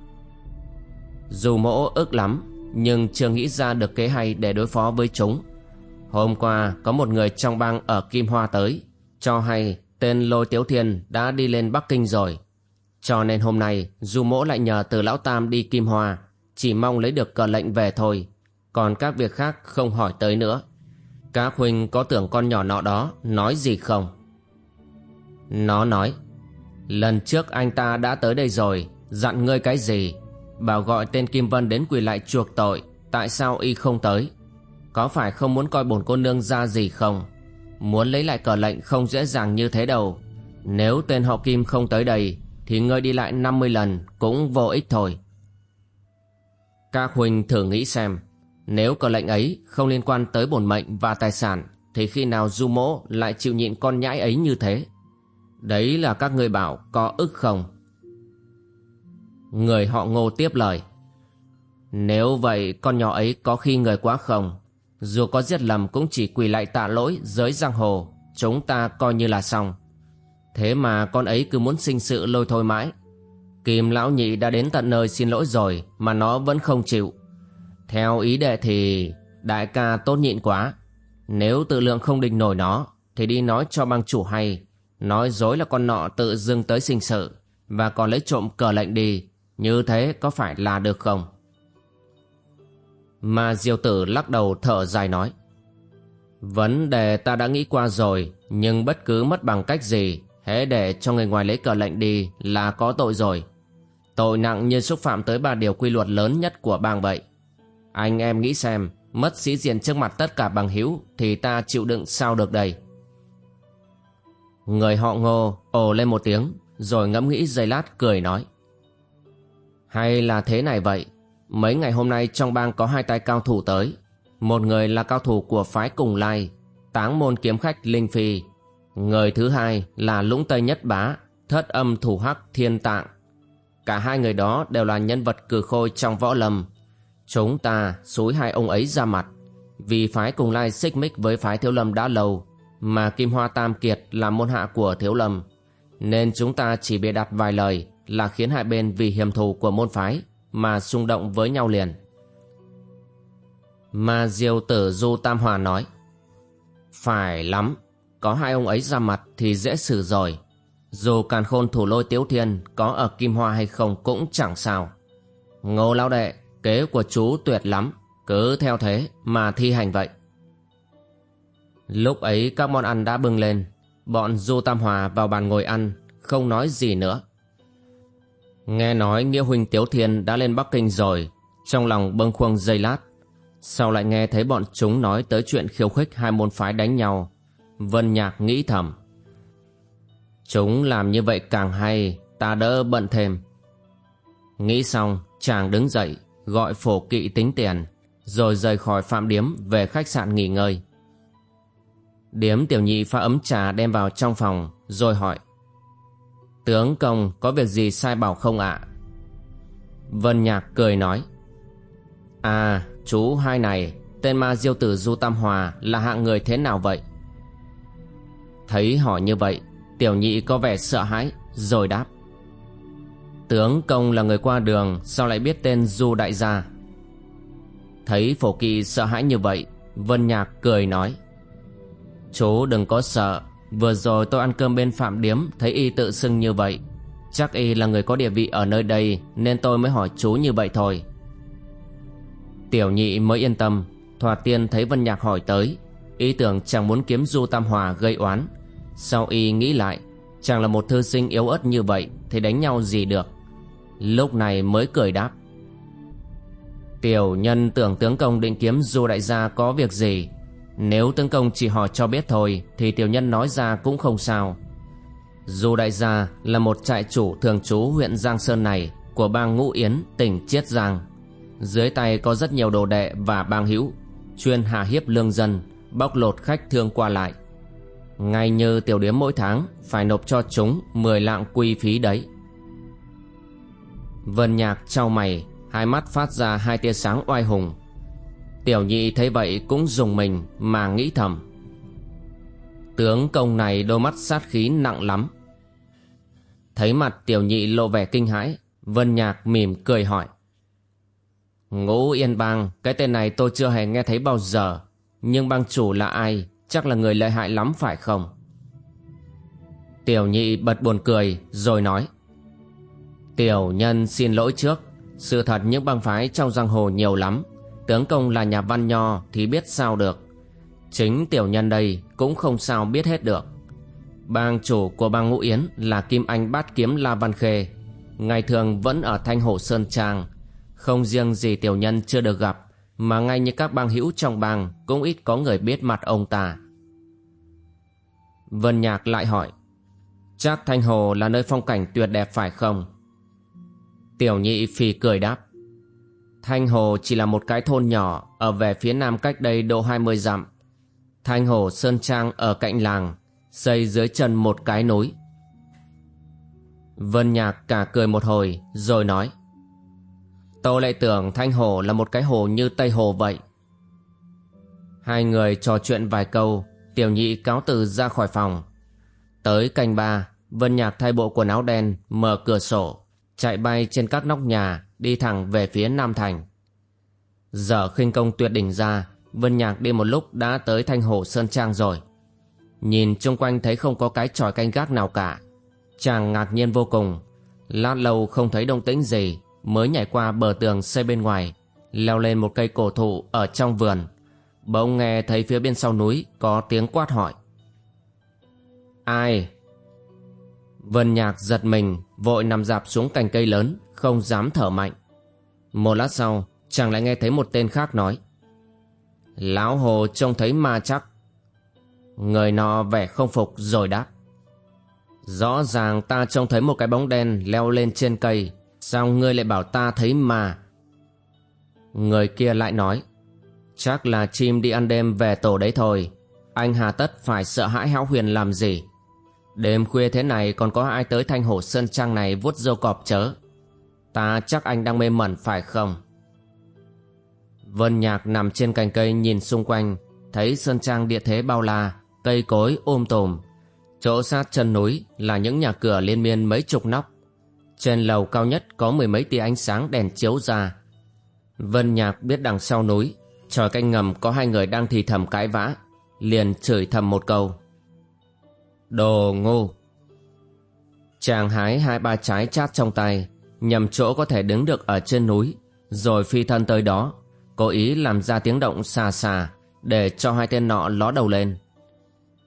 Dù mỗ ức lắm, Nhưng chưa nghĩ ra được kế hay để đối phó với chúng. Hôm qua có một người trong bang ở Kim Hoa tới, Cho hay tên Lôi Tiếu Thiên đã đi lên Bắc Kinh rồi. Cho nên hôm nay, Du mỗ lại nhờ từ Lão Tam đi Kim Hoa, Chỉ mong lấy được cờ lệnh về thôi. Còn các việc khác không hỏi tới nữa. Các huynh có tưởng con nhỏ nọ đó nói gì không? Nó nói, Lần trước anh ta đã tới đây rồi, Dặn ngươi cái gì? Bảo gọi tên Kim Vân đến quỳ lại chuộc tội, Tại sao y không tới? Có phải không muốn coi bổn cô nương ra gì không? Muốn lấy lại cờ lệnh không dễ dàng như thế đâu. Nếu tên họ Kim không tới đây, Thì ngươi đi lại 50 lần Cũng vô ích thôi. Các huynh thử nghĩ xem. Nếu cờ lệnh ấy không liên quan tới bổn mệnh và tài sản, Thì khi nào du mỗ lại chịu nhịn con nhãi ấy như thế? Đấy là các người bảo có ức không? Người họ ngô tiếp lời. Nếu vậy, con nhỏ ấy có khi người quá không dù có giết lầm cũng chỉ quỳ lại tạ lỗi, giới giang hồ. Chúng ta coi như là xong. Thế mà con ấy cứ muốn sinh sự lôi thôi mãi. Kim lão nhị đã đến tận nơi xin lỗi rồi, Mà nó vẫn không chịu. Theo ý đệ thì, Đại ca tốt nhịn quá. Nếu tự lượng không định nổi nó, Thì đi nói cho bang chủ hay. Nói dối là con nọ tự dưng tới sinh sự, Và còn lấy trộm cờ lệnh đi. Như thế có phải là được không? Mà diêu tử lắc đầu thở dài nói, Vấn đề ta đã nghĩ qua rồi, Nhưng bất cứ mất bằng cách gì, Hễ để cho người ngoài lấy cờ lệnh đi Là có tội rồi. Tội nặng như xúc phạm tới ba điều quy luật lớn nhất của bang vậy. Anh em nghĩ xem, Mất sĩ diện trước mặt tất cả bằng hữu Thì ta chịu đựng sao được đây? Người họ ngô ồ lên một tiếng, Rồi ngẫm nghĩ giây lát cười nói, Hay là thế này vậy Mấy ngày hôm nay trong bang có hai tay cao thủ tới. Một người là cao thủ của phái cùng lai Táng môn kiếm khách Linh Phi. Người thứ hai là lũng tây nhất bá Thất âm thủ hắc thiên tạng. Cả hai người đó đều là nhân vật cử khôi trong võ lâm. Chúng ta xúi hai ông ấy ra mặt. Vì phái cùng lai xích mích với phái thiếu lâm đã lâu mà Kim Hoa Tam Kiệt là môn hạ của Thiếu Lâm, nên chúng ta chỉ bịa đặt vài lời là khiến hai bên vì hiểm thù của môn phái mà xung động với nhau liền. Mà Diêu Tử Du Tam Hòa nói, Phải lắm, có hai ông ấy ra mặt thì dễ xử rồi. Dù càn khôn thủ lôi tiếu thiên có ở Kim Hoa hay không cũng chẳng sao. Ngô Lão Đệ, kế của chú tuyệt lắm, cứ theo thế mà thi hành vậy. Lúc ấy các món ăn đã bưng lên Bọn Du Tam Hòa vào bàn ngồi ăn Không nói gì nữa Nghe nói Nghĩa Huynh Tiếu Thiên đã lên Bắc Kinh rồi, Trong lòng bâng khuâng dây lát. Sau lại nghe thấy bọn chúng nói tới chuyện khiêu khích hai môn phái đánh nhau? Vân Nhạc nghĩ thầm. Chúng làm như vậy càng hay, Ta đỡ bận thêm. Nghĩ xong, chàng đứng dậy, Gọi phổ kỵ tính tiền, Rồi rời khỏi phạm điếm Về khách sạn nghỉ ngơi. Điếm tiểu nhị pha ấm trà đem vào trong phòng, Rồi hỏi Tướng công, có việc gì sai bảo không ạ? Vân Nhạc cười nói. À chú hai này, Tên ma diêu tử Du Tam Hòa Là hạng người thế nào vậy? Thấy hỏi như vậy, Tiểu nhị có vẻ sợ hãi, Rồi đáp. Tướng công là người qua đường, Sao lại biết tên Du Đại gia? Thấy phổ kỳ sợ hãi như vậy, Vân Nhạc cười nói. Chú đừng có sợ Vừa rồi tôi ăn cơm bên Phạm Điếm, Thấy y tự xưng như vậy. Chắc y là người có địa vị ở nơi đây, Nên tôi mới hỏi chú như vậy thôi. Tiểu nhị mới yên tâm Thoạt tiên thấy Vân Nhạc hỏi tới. Ý tưởng chẳng muốn kiếm Du Tam Hòa gây oán. Sau y nghĩ lại, Chàng là một thư sinh yếu ớt như vậy, Thì đánh nhau gì được? Lúc này mới cười đáp. Tiểu nhân tưởng tướng công định kiếm du đại gia có việc gì? Nếu tướng công chỉ hỏi cho biết thôi, Thì tiểu nhân nói ra cũng không sao. Dù đại gia là một trại chủ thường trú huyện Giang Sơn này Của bang Ngũ Yến, tỉnh Chiết Giang, Dưới tay có rất nhiều đồ đệ và bang hữu, Chuyên hạ hiếp lương dân, Bóc lột khách thương qua lại. Ngay như tiểu điếm mỗi tháng, Phải nộp cho chúng 10 lạng quy phí đấy. Vân nhạc trao mày, Hai mắt phát ra hai tia sáng oai hùng. Tiểu nhị thấy vậy cũng dùng mình Mà nghĩ thầm. Tướng công này đôi mắt sát khí nặng lắm. Thấy mặt tiểu nhị lộ vẻ kinh hãi, Vân nhạc mỉm cười hỏi. Ngũ Yên Bang, Cái tên này tôi chưa hề nghe thấy bao giờ, Nhưng bang chủ là ai, Chắc là người lợi hại lắm phải không? Tiểu nhị bật buồn cười Rồi nói. Tiểu nhân xin lỗi trước, Sự thật những bang phái trong giang hồ nhiều lắm Tướng công là nhà văn nho Thì biết sao được Chính tiểu nhân đây cũng không sao biết hết được Bang chủ của bang Ngũ Yến Là Kim Anh Bát Kiếm La Văn Khê Ngày thường vẫn ở Thanh Hồ Sơn Trang Không riêng gì tiểu nhân chưa được gặp mà ngay như các bang hữu trong bang cũng ít có người biết mặt ông ta. Vân Nhạc lại hỏi, chắc Thanh Hồ là nơi phong cảnh tuyệt đẹp phải không? Tiểu nhị phì cười đáp, Thanh Hồ chỉ là một cái thôn nhỏ ở về phía nam cách đây độ 20 dặm. Thanh Hồ Sơn Trang ở cạnh làng, xây dưới chân một cái núi. Vân Nhạc cả cười một hồi rồi nói Tôi lại tưởng Thanh Hồ là một cái hồ như Tây Hồ vậy. Hai người trò chuyện vài câu, tiểu nhị cáo từ ra khỏi phòng. Tới canh ba, Vân Nhạc thay bộ quần áo đen, mở cửa sổ, chạy bay trên các nóc nhà, đi thẳng về phía Nam Thành. Giờ khinh công tuyệt đỉnh ra, Vân Nhạc đi một lúc đã tới Thanh Hồ Sơn Trang rồi. Nhìn chung quanh thấy không có cái tròi canh gác nào cả. Chàng ngạc nhiên vô cùng, lát lâu không thấy động tĩnh gì, mới nhảy qua bờ tường xây bên ngoài, leo lên một cây cổ thụ ở trong vườn. Bỗng nghe thấy phía bên sau núi có tiếng quát hỏi. Ai? Vân Nhạc giật mình, vội nằm dạp xuống cành cây lớn, không dám thở mạnh. Một lát sau, chàng lại nghe thấy một tên khác nói. Lão Hồ trông thấy ma chắc. Người nọ vẻ không phục rồi đáp. Rõ ràng ta trông thấy một cái bóng đen leo lên trên cây Sao ngươi lại bảo ta thấy ma Người kia lại nói Chắc là chim đi ăn đêm về tổ đấy thôi Anh hà tất phải sợ hãi hão huyền làm gì Đêm khuya thế này còn có ai tới thanh hồ sơn trang này vuốt dâu cọp chớ Ta chắc anh đang mê mẩn phải không Vân nhạc nằm trên cành cây nhìn xung quanh Thấy sơn trang địa thế bao la Cây cối ôm tùm Chỗ sát chân núi là những nhà cửa liên miên mấy chục nóc trên lầu cao nhất có mười mấy tia ánh sáng đèn chiếu ra. Vân Nhạc biết đằng sau núi, tròi canh ngầm có hai người đang thì thầm cãi vã, liền chửi thầm một câu. Đồ ngu! Chàng hái hai ba trái chát trong tay, nhằm chỗ có thể đứng được ở trên núi, rồi phi thân tới đó, cố ý làm ra tiếng động xà xà để cho hai tên nọ ló đầu lên.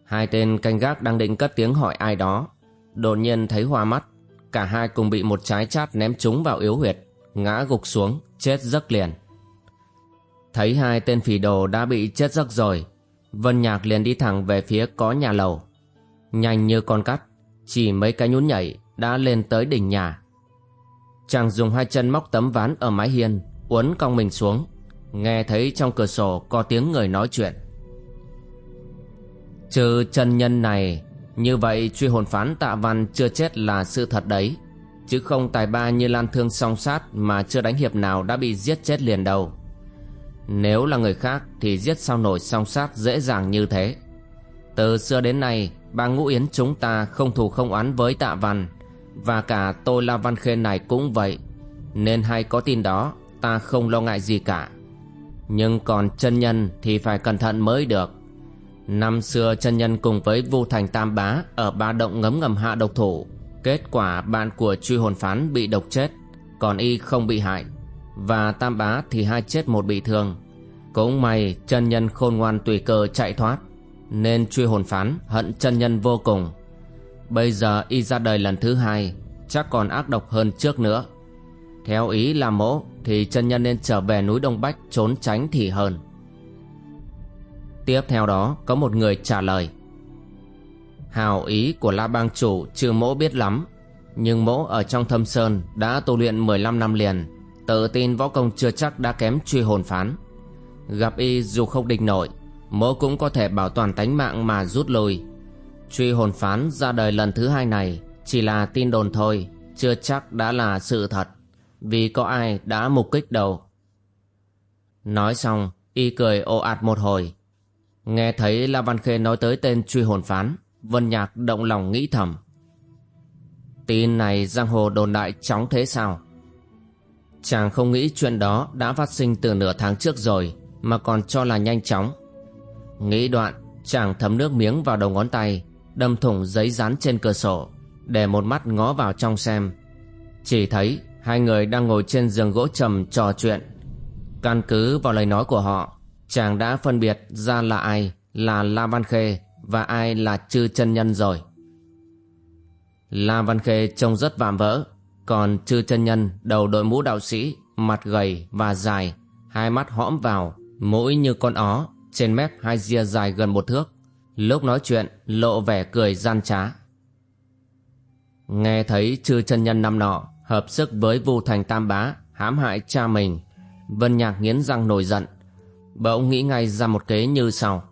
Hai tên canh gác đang định cất tiếng hỏi ai đó, đột nhiên thấy hoa mắt, cả hai cùng bị một trái chát ném trúng vào yếu huyệt, ngã gục xuống, chết giấc liền. Thấy hai tên phỉ đồ đã bị chết giấc rồi, Vân Nhạc liền đi thẳng về phía có nhà lầu. Nhanh như con cắt, chỉ mấy cái nhún nhảy đã lên tới đỉnh nhà. Chàng dùng hai chân móc tấm ván ở mái hiên, uốn cong mình xuống, nghe thấy trong cửa sổ có tiếng người nói chuyện. Trừ chân nhân này như vậy truy hồn phán tạ văn chưa chết là sự thật đấy Chứ không tài ba như lan thương song sát Mà chưa đánh hiệp nào đã bị giết chết liền đâu Nếu là người khác Thì giết sao nổi song sát dễ dàng như thế Từ xưa đến nay bà ngũ yến chúng ta không thù không oán với tạ văn Và cả tôi La Văn Khê này cũng vậy Nên hay có tin đó Ta không lo ngại gì cả Nhưng còn chân nhân thì phải cẩn thận mới được Năm xưa chân nhân cùng với Vu Thành Tam Bá ở ba động ngấm ngầm hạ độc thủ. Kết quả bạn của truy hồn phán bị độc chết, còn y không bị hại. Và Tam Bá thì hai chết một bị thương. Cũng may chân nhân khôn ngoan tùy cơ chạy thoát, nên truy hồn phán, hận chân nhân vô cùng. Bây giờ y ra đời lần thứ hai, Chắc còn ác độc hơn trước nữa. Theo ý là mỗ Thì chân nhân nên trở về núi Đông Bách Trốn tránh thì hơn. Tiếp theo đó, có một người trả lời. Hào ý của La Bang Chủ chưa mỗ biết lắm, Nhưng mỗ ở trong thâm sơn đã tu luyện 15 năm liền, Tự tin võ công chưa chắc đã kém truy hồn phán. Gặp y dù không địch nổi Mỗ cũng có thể bảo toàn tánh mạng mà rút lui. Truy hồn phán ra đời lần thứ hai này Chỉ là tin đồn thôi, Chưa chắc đã là sự thật. Vì có ai đã mục kích đâu. Nói xong, Y cười ồ ạt một hồi. Nghe thấy La Văn Khê nói tới tên truy hồn phán, Vân Nhạc động lòng nghĩ thầm. Tin này giang hồ đồn đại chóng thế sao? Chàng không nghĩ chuyện đó đã phát sinh từ nửa tháng trước rồi, Mà còn cho là nhanh chóng. Nghĩ đoạn, chàng thấm nước miếng vào đầu ngón tay, Đâm thủng giấy dán trên cửa sổ, Để một mắt ngó vào trong xem. Chỉ thấy hai người đang ngồi trên giường gỗ trầm trò chuyện. Căn cứ vào lời nói của họ, Chàng đã phân biệt ra là ai Là La Văn Khê Và ai là Chư chân Nhân rồi. La Văn Khê trông rất vạm vỡ, Còn Chư chân Nhân đầu đội mũ đạo sĩ, Mặt gầy và dài, Hai mắt hõm vào, Mũi như con ó. Trên mép hai ria dài gần một thước. Lúc nói chuyện, lộ vẻ cười gian trá. Nghe thấy chư chân nhân năm nọ Hợp sức với vu thành tam bá hãm hại cha mình, Vân Nhạc nghiến răng nổi giận. Bỗng nghĩ ngay ra một kế như sau.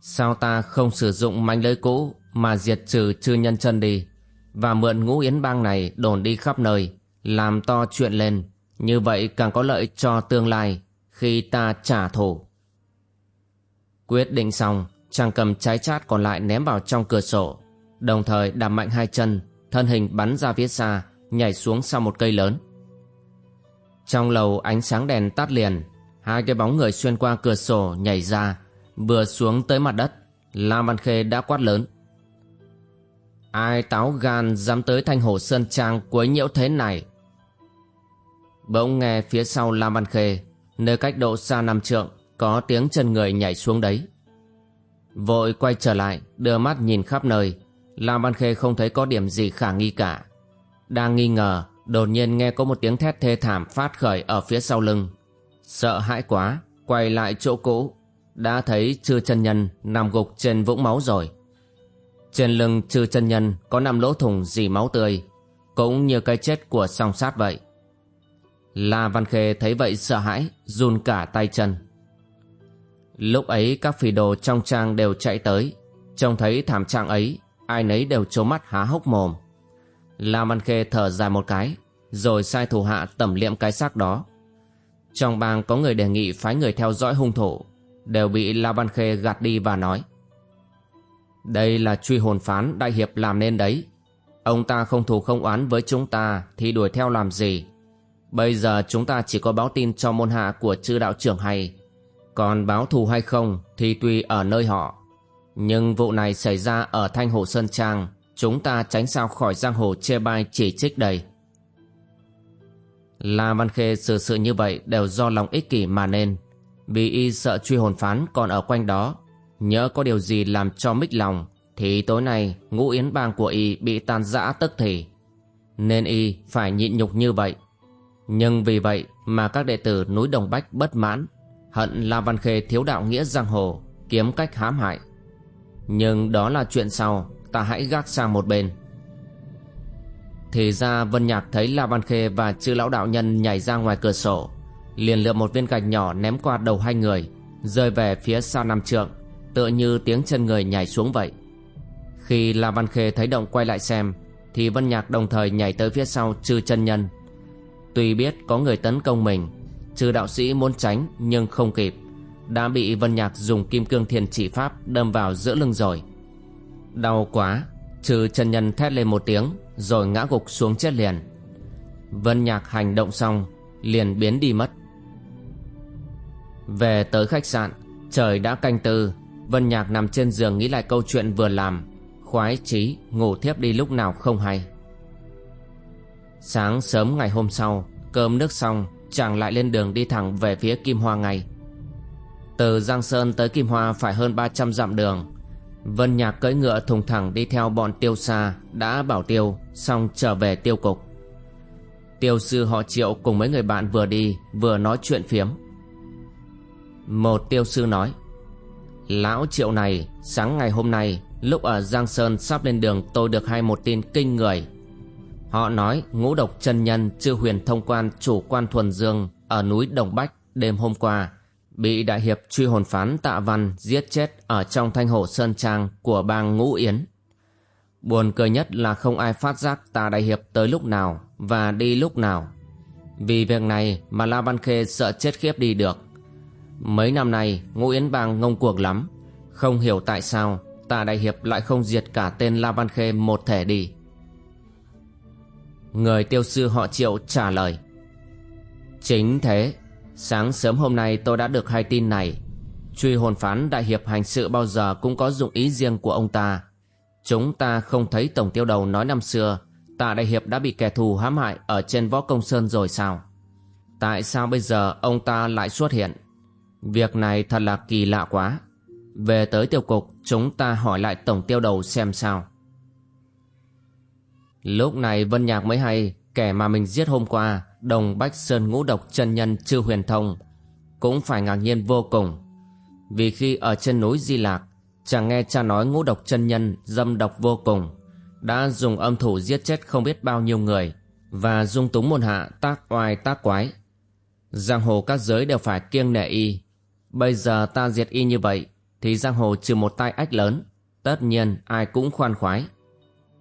Sao ta không sử dụng manh lưới cũ Mà diệt trừ chư nhân chân đi Và mượn ngũ yến bang này đồn đi khắp nơi, Làm to chuyện lên. Như vậy càng có lợi cho tương lai Khi ta trả thù. Quyết định xong, Chàng cầm trái chát còn lại ném vào trong cửa sổ. Đồng thời đạp mạnh hai chân, Thân hình bắn ra phía xa, Nhảy xuống sau một cây lớn. Trong lầu ánh sáng đèn tắt liền, Hai cái bóng người xuyên qua cửa sổ nhảy ra, Vừa xuống tới mặt đất. Lam Văn Khê đã quát lớn. Ai táo gan dám tới thanh hồ sơn trang quấy nhiễu thế này? Bỗng nghe phía sau Lam Văn Khê, Nơi cách độ xa năm trượng có tiếng chân người nhảy xuống đấy. Vội quay trở lại, Đưa mắt nhìn khắp nơi. Lam Văn Khê không thấy có điểm gì khả nghi cả. Đang nghi ngờ, Đột nhiên nghe có một tiếng thét thê thảm phát khởi ở phía sau lưng. Sợ hãi quá, Quay lại chỗ cũ. Đã thấy chư chân nhân nằm gục trên vũng máu rồi. Trên lưng chư chân nhân có nằm lỗ thủng dì máu tươi, Cũng như cái chết của song sát vậy. La Văn Khê thấy vậy sợ hãi, Run cả tay chân. Lúc ấy các phỉ đồ trong trang đều chạy tới. Trông thấy thảm trạng ấy, Ai nấy đều trố mắt há hốc mồm. La Văn Khê thở dài một cái, Rồi sai thủ hạ tẩm liệm cái xác đó. Trong bang có người đề nghị phái người theo dõi hung thủ, Đều bị La Văn Khê gạt đi và nói, Đây là truy hồn phán đại hiệp làm nên đấy. Ông ta không thù không oán với chúng ta Thì đuổi theo làm gì? Bây giờ chúng ta chỉ có báo tin cho môn hạ của chư đạo trưởng hay còn báo thù hay không thì tùy ở nơi họ. Nhưng vụ này xảy ra ở Thanh Hồ Sơn Trang, chúng ta tránh sao khỏi giang hồ chê bai chỉ trích đầy La Văn Khê xử sự như vậy đều do lòng ích kỷ mà nên. Vì y sợ truy hồn phán còn ở quanh đó, nhớ có điều gì làm cho mích lòng, thì tối nay ngũ yến bang của y bị tan rã tức thì. Nên y phải nhịn nhục như vậy. Nhưng vì vậy mà các đệ tử núi Đồng Bách bất mãn hận La Văn Khê thiếu đạo nghĩa giang hồ, kiếm cách hãm hại. Nhưng đó là chuyện sau, ta hãy gác sang một bên. Thì ra Vân Nhạc thấy La Văn Khê và chư lão đạo nhân nhảy ra ngoài cửa sổ, liền lượm một viên gạch nhỏ ném qua đầu hai người, rơi về phía sau năm trượng, tựa như tiếng chân người nhảy xuống vậy. Khi La Văn Khê thấy động quay lại xem, thì Vân Nhạc đồng thời nhảy tới phía sau chư chân nhân. Tuy biết có người tấn công mình, Trừ đạo sĩ muốn tránh nhưng không kịp, Đã bị Vân Nhạc dùng kim cương thiền chỉ pháp đâm vào giữa lưng rồi. Đau quá, Trừ chân nhân thét lên một tiếng, Rồi ngã gục xuống chết liền. Vân Nhạc hành động xong, Liền biến đi mất. Về tới khách sạn, Trời đã canh tư Vân Nhạc nằm trên giường nghĩ lại câu chuyện vừa làm, Khoái chí ngủ thiếp đi lúc nào không hay. Sáng sớm ngày hôm sau, Cơm nước xong chàng lại lên đường đi thẳng về phía Kim Hoa ngay. Từ Giang Sơn tới Kim Hoa phải hơn 300 dặm đường. Vân Nhạc cưỡi ngựa thùng thẳng đi theo bọn tiêu xa Đã bảo tiêu, Xong trở về tiêu cục Tiêu sư họ triệu cùng mấy người bạn vừa đi, Vừa nói chuyện phiếm Một tiêu sư nói, Lão triệu này, Sáng ngày hôm nay, Lúc ở Giang Sơn sắp lên đường, tôi được hay một tin kinh người Họ nói ngũ độc chân nhân chư huyền thông quan chủ quan thuần dương Ở núi Đồng Bách đêm hôm qua, Bị đại hiệp truy hồn phán tạ văn giết chết ở trong thanh hồ Sơn Trang của bang Ngũ Yến. Buồn cười nhất là không ai phát giác tạ đại hiệp tới lúc nào và đi lúc nào. Vì việc này mà La Văn Khê sợ chết khiếp đi được. Mấy năm nay, Ngũ Yến bang ngông cuồng lắm. Không hiểu tại sao, Tạ Đại Hiệp lại không diệt cả tên La Văn Khê một thể đi. Người tiêu sư họ triệu trả lời. Chính thế, Sáng sớm hôm nay tôi đã được hai tin này. Truy hồn phán Đại Hiệp hành sự bao giờ cũng có dụng ý riêng của ông ta. Chúng ta không thấy Tổng Tiêu Đầu nói năm xưa, Tạ Đại Hiệp đã bị kẻ thù hãm hại ở trên võ công sơn rồi sao? Tại sao bây giờ ông ta lại xuất hiện? Việc này thật là kỳ lạ quá. Về tới tiêu cục, Chúng ta hỏi lại tổng tiêu đầu xem sao. Lúc này Vân Nhạc mới hay, Kẻ mà mình giết hôm qua, Đồng Bách Sơn ngũ độc chân nhân chư huyền thông, Cũng phải ngạc nhiên vô cùng. Vì khi ở trên núi Di Lạc Chàng nghe cha nói ngũ độc chân nhân Dâm độc vô cùng, Đã dùng âm thủ giết chết không biết bao nhiêu người, Và dung túng môn hạ tác oai tác quái. Giang hồ các giới đều phải kiêng nể y. Bây giờ ta diệt y như vậy, thì giang hồ trừ một tai ách lớn, tất nhiên ai cũng khoan khoái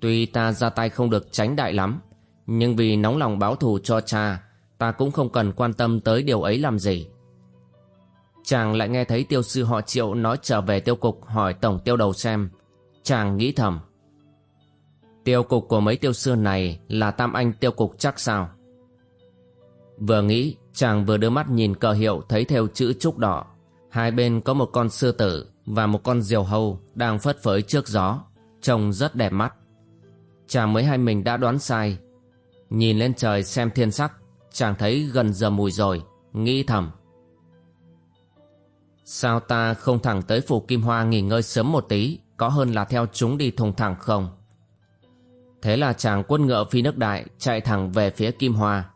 tuy ta ra tay không được tránh đại lắm nhưng vì nóng lòng báo thù cho cha ta cũng không cần quan tâm tới điều ấy làm gì. Chàng lại nghe thấy tiêu sư họ triệu nói trở về tiêu cục hỏi tổng tiêu đầu xem. Chàng nghĩ thầm tiêu cục của mấy tiêu sư này là tam anh tiêu cục chắc sao? Vừa nghĩ chàng vừa đưa mắt nhìn cờ hiệu thấy theo chữ trúc đỏ. Hai bên có một con sư tử và một con diều hâu đang phất phới trước gió, trông rất đẹp mắt. Chàng mới hay mình đã đoán sai. Nhìn lên trời xem thiên sắc, chàng thấy gần giờ mùi rồi, nghĩ thầm. Sao ta không thẳng tới phủ Kim Hoa nghỉ ngơi sớm một tí, có hơn là theo chúng đi thùng thẳng không? Thế là chàng quân ngựa phi nước đại chạy thẳng về phía Kim Hoa.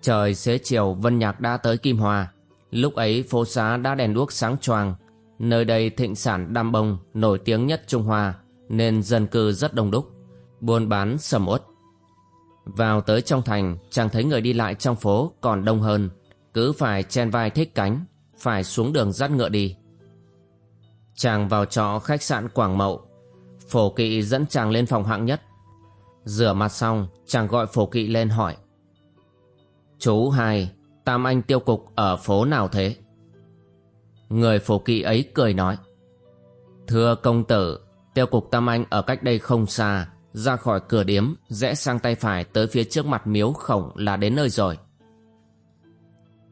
Trời xế chiều Vân Nhạc đã tới Kim Hoa. Lúc ấy phố xá đã đèn đuốc sáng choang Nơi đây thịnh sản đam bông nổi tiếng nhất Trung Hoa nên dân cư rất đông đúc, buôn bán sầm uất. Vào tới trong thành, chàng thấy người đi lại trong phố còn đông hơn, cứ phải chen vai thích cánh, phải xuống đường dắt ngựa đi. Chàng vào trọ khách sạn Quảng Mậu, phổ kỵ dẫn chàng lên phòng hạng nhất. Rửa mặt xong, chàng gọi phổ kỵ lên hỏi. Chú hai, Tam Anh tiêu cục ở phố nào thế? Người phổ kỵ ấy cười nói Thưa công tử Tiêu cục Tam Anh ở cách đây không xa ra khỏi cửa điếm, Rẽ sang tay phải tới phía trước mặt miếu khổng Là đến nơi rồi.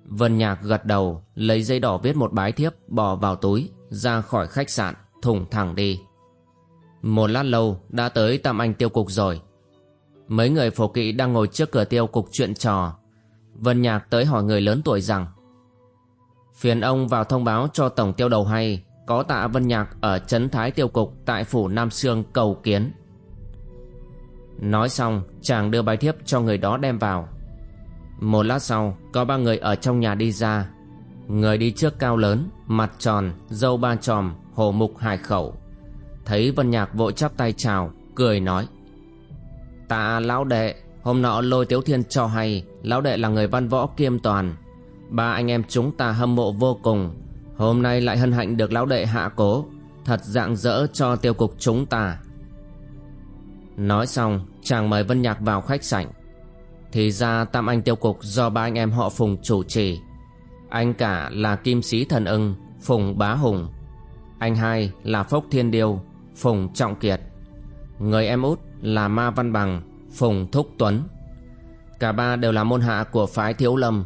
Vân Nhạc gật đầu, Lấy giấy đỏ viết một bái thiếp, Bỏ vào túi, Ra khỏi khách sạn thủng thẳng đi. Một lát lâu, đã tới Tam Anh tiêu cục rồi. Mấy người phổ kỵ đang ngồi trước cửa tiêu cục chuyện trò. Vân Nhạc tới hỏi người lớn tuổi rằng, Phiền ông vào thông báo cho tổng tiêu đầu hay, Có tạ Vân Nhạc ở Trấn Thái Tiêu Cục Tại phủ Nam Sương cầu kiến. Nói xong chàng đưa bài thiếp cho người đó đem vào. Một lát sau Có ba người ở trong nhà đi ra. Người đi trước cao lớn Mặt tròn, dâu ba tròm hồ mục hải khẩu. Thấy Vân Nhạc vội chắp tay chào Cười nói Tạ lão đệ Hôm nọ lôi tiếu thiên cho hay Lão đệ là người văn võ kiêm toàn. Ba anh em chúng ta hâm mộ vô cùng. Hôm nay lại hân hạnh được lão đệ hạ cố. Thật dạng dỡ cho tiêu cục chúng ta. Nói xong, chàng mời Vân Nhạc vào khách sảnh. Thì ra tam anh tiêu cục do ba anh em họ Phùng chủ trì. Anh cả là Kim Sĩ Thần ưng, Phùng Bá Hùng. Anh hai là Phốc Thiên Điêu, Phùng Trọng Kiệt. Người em út là Ma Văn Bằng, Phùng Thúc Tuấn. Cả ba đều là môn hạ của phái Thiếu Lâm.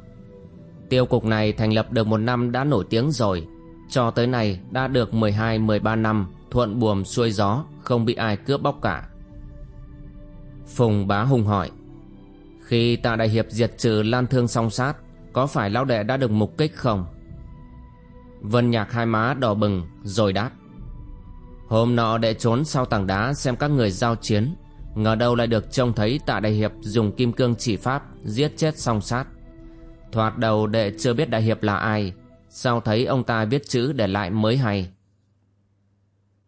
Tiêu cục này thành lập được một năm đã nổi tiếng rồi. Cho tới nay đã được 12-13 năm Thuận buồm xuôi gió, Không bị ai cướp bóc cả. Phùng Bá Hùng hỏi, Khi tạ đại hiệp diệt trừ lan thương song sát, Có phải lão đệ đã được mục kích không? Vân nhạc hai má đỏ bừng, Rồi đáp, Hôm nọ đệ trốn sau tảng đá xem các người giao chiến, Ngờ đâu lại được trông thấy tạ đại hiệp dùng kim cương chỉ pháp giết chết song sát. Thoạt đầu đệ chưa biết đại hiệp là ai Sau thấy ông ta viết chữ để lại mới hay?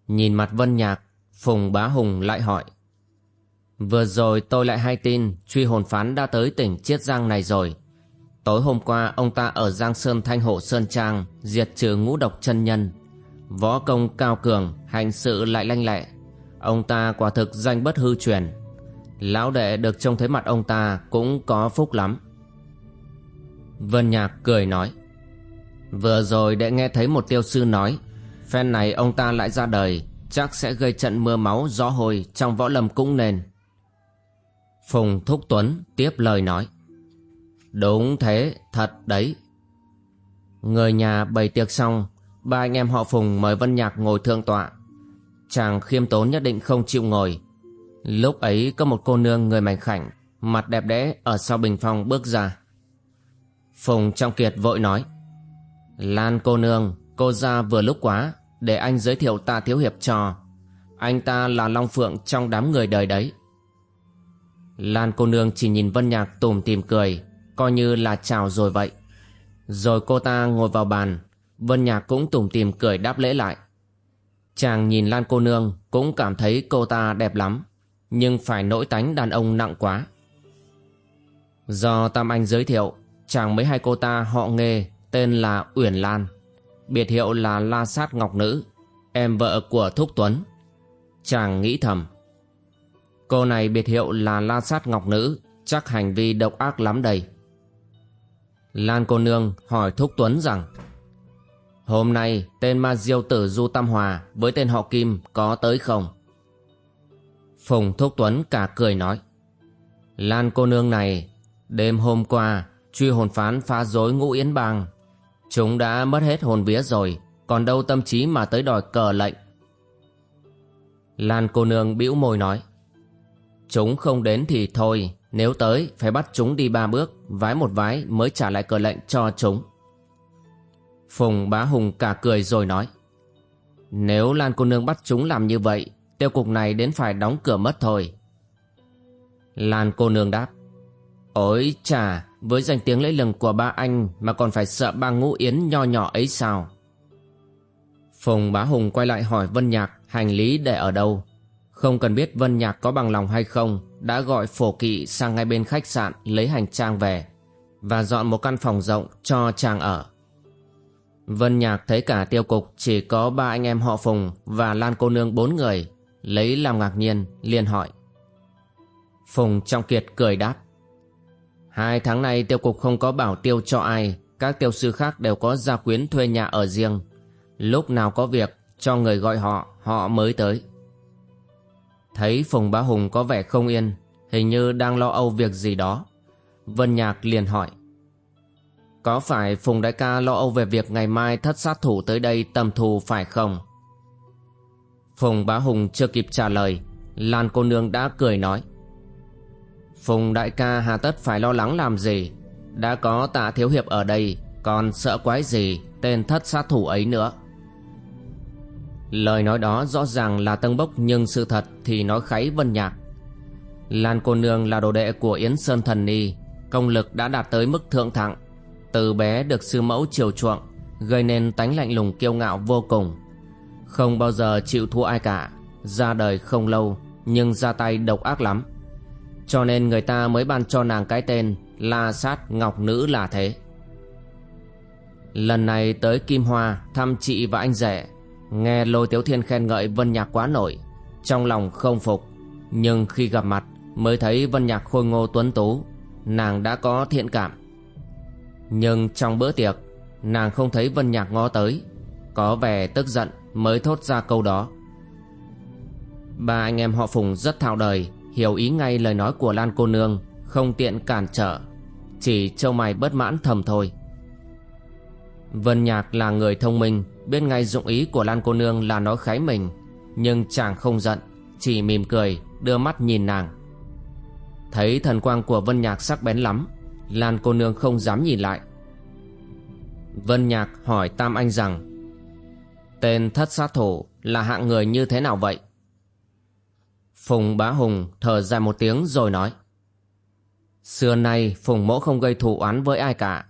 Nhìn mặt Vân Nhạc, Phùng Bá Hùng lại hỏi Vừa rồi tôi lại hay tin Truy hồn phán đã tới tỉnh Chiết Giang này rồi. Tối hôm qua, ông ta ở Giang Sơn Thanh Hộ Sơn Trang Diệt trừ ngũ độc chân nhân. Võ công cao cường, Hành sự lại lanh lẹ. Ông ta quả thực danh bất hư truyền. Lão đệ được trông thấy mặt ông ta Cũng có phúc lắm. Vân Nhạc cười nói, Vừa rồi đệ nghe thấy một tiêu sư nói, Phen này ông ta lại ra đời, Chắc sẽ gây trận mưa máu, gió hồi Trong võ lâm cũng nên. Phùng Thúc Tuấn tiếp lời nói. Đúng thế, thật đấy. Người nhà bày tiệc xong Ba anh em họ Phùng mời Vân Nhạc ngồi thượng tọa. Chàng khiêm tốn nhất định không chịu ngồi. Lúc ấy có một cô nương người mảnh khảnh Mặt đẹp đẽ ở sau bình phong bước ra. Phùng Trọng Kiệt vội nói Lan cô nương Cô ra vừa lúc quá Để anh giới thiệu ta thiếu hiệp cho. Anh ta là Long Phượng trong đám người đời đấy. Lan cô nương chỉ nhìn Vân Nhạc tùm tìm cười, Coi như là chào rồi vậy. Rồi cô ta ngồi vào bàn, Vân Nhạc cũng tủm tìm cười đáp lễ lại. Chàng nhìn Lan cô nương Cũng cảm thấy cô ta đẹp lắm, Nhưng phải nỗi tánh đàn ông nặng quá. Do Tam Anh giới thiệu, Chàng mấy hai cô ta họ nghề Tên là Uyển Lan, Biệt hiệu là La Sát Ngọc Nữ, Em vợ của Thúc Tuấn. Chàng nghĩ thầm. Cô này biệt hiệu là La Sát Ngọc Nữ, Chắc hành vi độc ác lắm đây. Lan cô nương hỏi Thúc Tuấn rằng, Hôm nay tên ma diêu tử Du Tam Hòa với tên họ Kim có tới không? Phùng Thúc Tuấn cả cười nói, Lan cô nương này, Đêm hôm qua Truy hồn phán phá rối ngũ yến bang. Chúng đã mất hết hồn vía rồi, Còn đâu tâm trí mà tới đòi cờ lệnh. Lan cô nương bĩu môi nói Chúng không đến thì thôi, Nếu tới, phải bắt chúng đi ba bước, Vái một vái mới trả lại cờ lệnh cho chúng. Phùng bá hùng cả cười rồi nói, Nếu Lan cô nương bắt chúng làm như vậy, Tiêu cục này đến phải đóng cửa mất thôi. Lan cô nương đáp, Ôi chà, Với danh tiếng lấy lừng của ba anh Mà còn phải sợ ba ngũ yến nho nhỏ ấy sao? Phùng bá hùng quay lại hỏi Vân Nhạc, Hành lý để ở đâu? Không cần biết Vân Nhạc có bằng lòng hay không Đã gọi phổ kỵ sang ngay bên khách sạn Lấy hành trang về Và dọn một căn phòng rộng cho chàng ở Vân Nhạc thấy cả tiêu cục chỉ có ba anh em họ Phùng và Lan cô nương bốn người, lấy làm ngạc nhiên, liền hỏi. Phùng Trọng Kiệt cười đáp. Hai tháng nay tiêu cục không có bảo tiêu cho ai, các tiêu sư khác đều có gia quyến thuê nhà ở riêng. Lúc nào có việc, cho người gọi họ, họ mới tới. Thấy Phùng Bá Hùng có vẻ không yên, hình như đang lo âu việc gì đó. Vân Nhạc liền hỏi. Có phải Phùng Đại ca lo âu về việc ngày mai thất sát thủ tới đây tầm thù phải không? Phùng Bá Hùng chưa kịp trả lời, Lan cô nương đã cười nói. Phùng Đại ca hà tất phải lo lắng làm gì? Đã có tạ thiếu hiệp ở đây, còn sợ quái gì tên thất sát thủ ấy nữa? Lời nói đó rõ ràng là tân bốc nhưng sự thật thì nói kháy vân nhạc. Lan cô nương là đồ đệ của Yến Sơn Thần Ni, công lực đã đạt tới mức thượng thặng từ bé được sư mẫu chiều chuộng Gây nên tánh lạnh lùng kiêu ngạo vô cùng. Không bao giờ chịu thua ai cả Ra đời không lâu Nhưng ra tay độc ác lắm. Cho nên người ta mới ban cho nàng cái tên La sát ngọc nữ là thế. Lần này tới Kim Hoa Thăm chị và anh rể. Nghe Lôi Tiếu Thiên khen ngợi Vân Nhạc quá nổi, Trong lòng không phục. Nhưng khi gặp mặt, Mới thấy Vân Nhạc khôi ngô tuấn tú, Nàng đã có thiện cảm. Nhưng trong bữa tiệc, Nàng không thấy Vân Nhạc ngó tới, Có vẻ tức giận mới thốt ra câu đó. Ba anh em họ Phùng rất thạo đời, Hiểu ý ngay lời nói của Lan cô nương, Không tiện cản trở, Chỉ châu mày bất mãn thầm thôi. Vân Nhạc là người thông minh Biết ngay dụng ý của Lan cô nương là nói khái mình Nhưng chàng không giận Chỉ mỉm cười đưa mắt nhìn nàng Thấy thần quang của Vân Nhạc sắc bén lắm Lan cô nương không dám nhìn lại Vân Nhạc hỏi Tam Anh rằng Tên thất sát thủ là hạng người như thế nào vậy? Phùng Bá Hùng thở dài một tiếng rồi nói. Xưa nay Phùng Mỗ không gây thù oán với ai cả.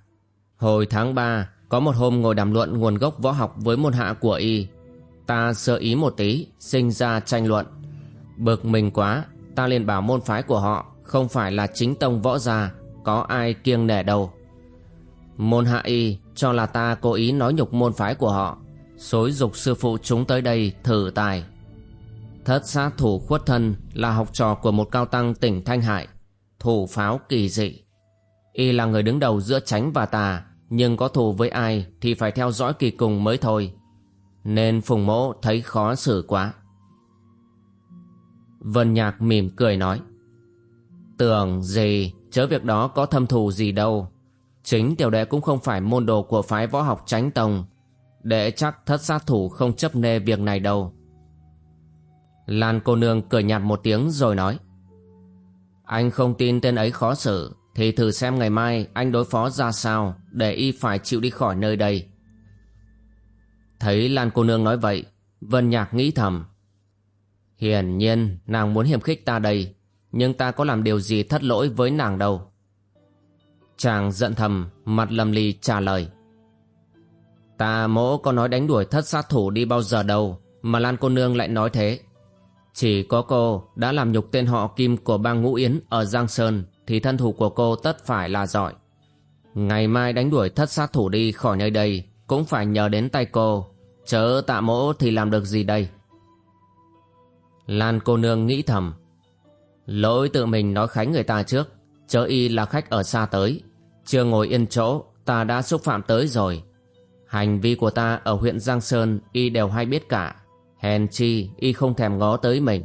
Hồi tháng 3, có một hôm ngồi đàm luận nguồn gốc võ học với môn hạ của y. Ta sơ ý một tí, sinh ra tranh luận. Bực mình quá, ta liền bảo môn phái của họ không phải là chính tông võ gia, có ai kiêng nể đâu. Môn hạ y cho là ta cố ý nói nhục môn phái của họ, xối dục sư phụ chúng tới đây thử tài. Thất sát thủ khuất thân là học trò của một cao tăng tỉnh Thanh Hải, thủ pháo kỳ dị. Y là người đứng đầu giữa tránh và tà, nhưng có thù với ai thì phải theo dõi kỳ cùng mới thôi. Nên Phùng Mỗ thấy khó xử quá. Vân Nhạc mỉm cười nói. Tưởng gì, chớ việc đó có thâm thù gì đâu. Chính tiểu đệ cũng không phải môn đồ của phái võ học tránh tông. Đệ chắc thất sát thủ không chấp nê việc này đâu. Lan cô nương cười nhạt một tiếng rồi nói. Anh không tin tên ấy khó xử, thì thử xem ngày mai anh đối phó ra sao để y phải chịu đi khỏi nơi đây. Thấy Lan cô nương nói vậy, Vân Nhạc nghĩ thầm. Hiển nhiên nàng muốn hiểm khích ta đây, nhưng ta có làm điều gì thất lỗi với nàng đâu. Chàng giận thầm, mặt lầm lì trả lời. Ta mỗ có nói đánh đuổi thất sát thủ đi bao giờ đâu, mà Lan cô nương lại nói thế. Chỉ có cô đã làm nhục tên họ Kim của bang Ngũ Yến ở Giang Sơn thì thân thủ của cô tất phải là giỏi. Ngày mai đánh đuổi thất sát thủ đi khỏi nơi đây cũng phải nhờ đến tay cô, chớ tạ mỗ thì làm được gì đây? Lan cô nương nghĩ thầm. Lỗi tự mình nói khánh người ta trước, chớ y là khách ở xa tới. Chưa ngồi yên chỗ, ta đã xúc phạm tới rồi. Hành vi của ta ở huyện Giang Sơn y đều hay biết cả. Hèn chi y không thèm ngó tới mình.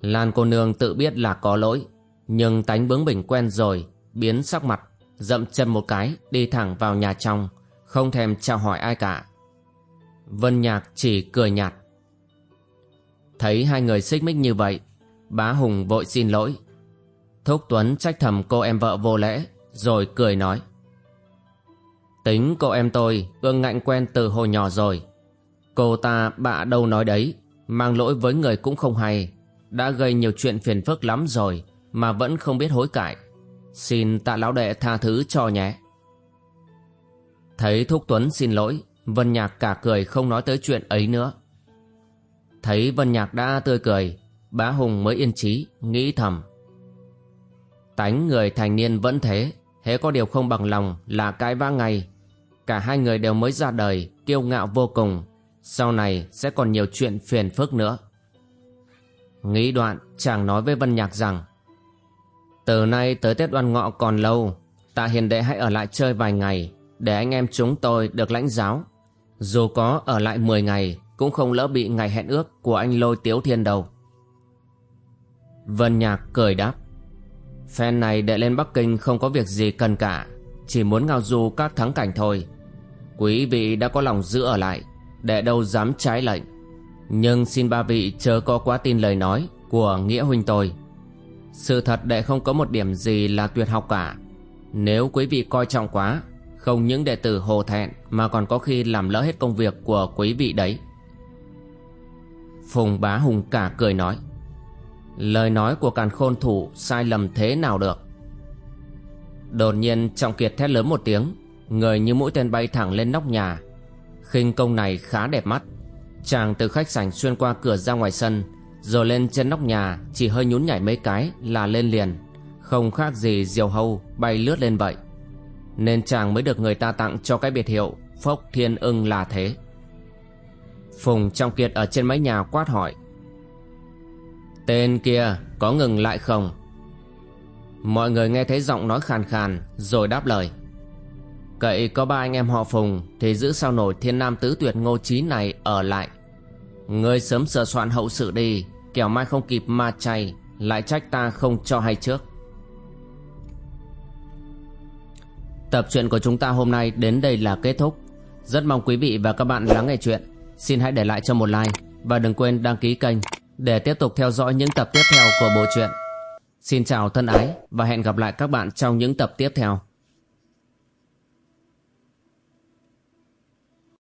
Lan cô nương tự biết là có lỗi, nhưng tánh bướng bỉnh quen rồi, biến sắc mặt, dậm chân một cái, đi thẳng vào nhà trong, không thèm chào hỏi ai cả. Vân Nhạc chỉ cười nhạt. Thấy hai người xích mích như vậy, bá Hùng vội xin lỗi. Thúc Tuấn trách thầm cô em vợ vô lễ, rồi cười nói. Tính cô em tôi ương ngạnh quen từ hồi nhỏ rồi. Cô ta bạ đâu nói đấy, mang lỗi với người cũng không hay, đã gây nhiều chuyện phiền phức lắm rồi mà vẫn không biết hối cải. Xin tạ lão đệ tha thứ cho nhé. Thấy Thúc Tuấn xin lỗi, Vân Nhạc cả cười không nói tới chuyện ấy nữa. Thấy Vân Nhạc đã tươi cười, bá Hùng mới yên trí, nghĩ thầm. Tánh người thành niên vẫn thế, hễ có điều không bằng lòng là cãi vã ngay. Cả hai người đều mới ra đời, kiêu ngạo vô cùng, sau này sẽ còn nhiều chuyện phiền phức nữa. Nghĩ đoạn, chàng nói với Vân Nhạc rằng từ nay tới Tết đoan ngọ còn lâu, tạ hiền đệ hãy ở lại chơi vài ngày, để anh em chúng tôi được lãnh giáo. Dù có ở lại 10 ngày, cũng không lỡ bị ngày hẹn ước của anh Lôi Tiếu Thiên đâu. Vân Nhạc cười đáp. Phen này đệ lên Bắc Kinh không có việc gì cần cả, chỉ muốn ngao du các thắng cảnh thôi. Quý vị đã có lòng giữ ở lại, đệ đâu dám trái lệnh. Nhưng xin ba vị chớ có quá tin lời nói của Nghĩa Huynh tôi. Sự thật đệ không có một điểm gì là tuyệt học cả. Nếu quý vị coi trọng quá, không những đệ tử hồ thẹn mà còn có khi làm lỡ hết công việc của quý vị đấy. Phùng Bá Hùng cả cười nói. Lời nói của càn khôn thủ sai lầm thế nào được. Đột nhiên Trọng Kiệt thét lớn một tiếng, người như mũi tên bay thẳng lên nóc nhà. khinh công này khá đẹp mắt Chàng từ khách sảnh xuyên qua cửa ra ngoài sân rồi lên trên nóc nhà, Chỉ hơi nhún nhảy mấy cái là lên liền. Không khác gì diều hâu bay lướt lên vậy. Nên chàng mới được người ta tặng cho cái biệt hiệu Phốc Thiên ưng là thế. Phùng Trọng Kiệt ở trên mái nhà quát hỏi. Tên kia có ngừng lại không? Mọi người nghe thấy giọng nói khàn khàn Rồi đáp lời. Cậy có ba anh em họ Phùng Thì giữ sao nổi thiên nam tứ tuyệt ngô trí này ở lại. Ngươi sớm sửa soạn hậu sự đi, Kẻo mai không kịp ma chay Lại trách ta không cho hay trước. Tập truyện của chúng ta hôm nay đến đây là kết thúc. Rất mong quý vị và các bạn lắng nghe chuyện. Xin hãy để lại cho một like Và đừng quên đăng ký kênh Để tiếp tục theo dõi những tập tiếp theo của bộ truyện. Xin chào thân ái Và hẹn gặp lại các bạn trong những tập tiếp theo.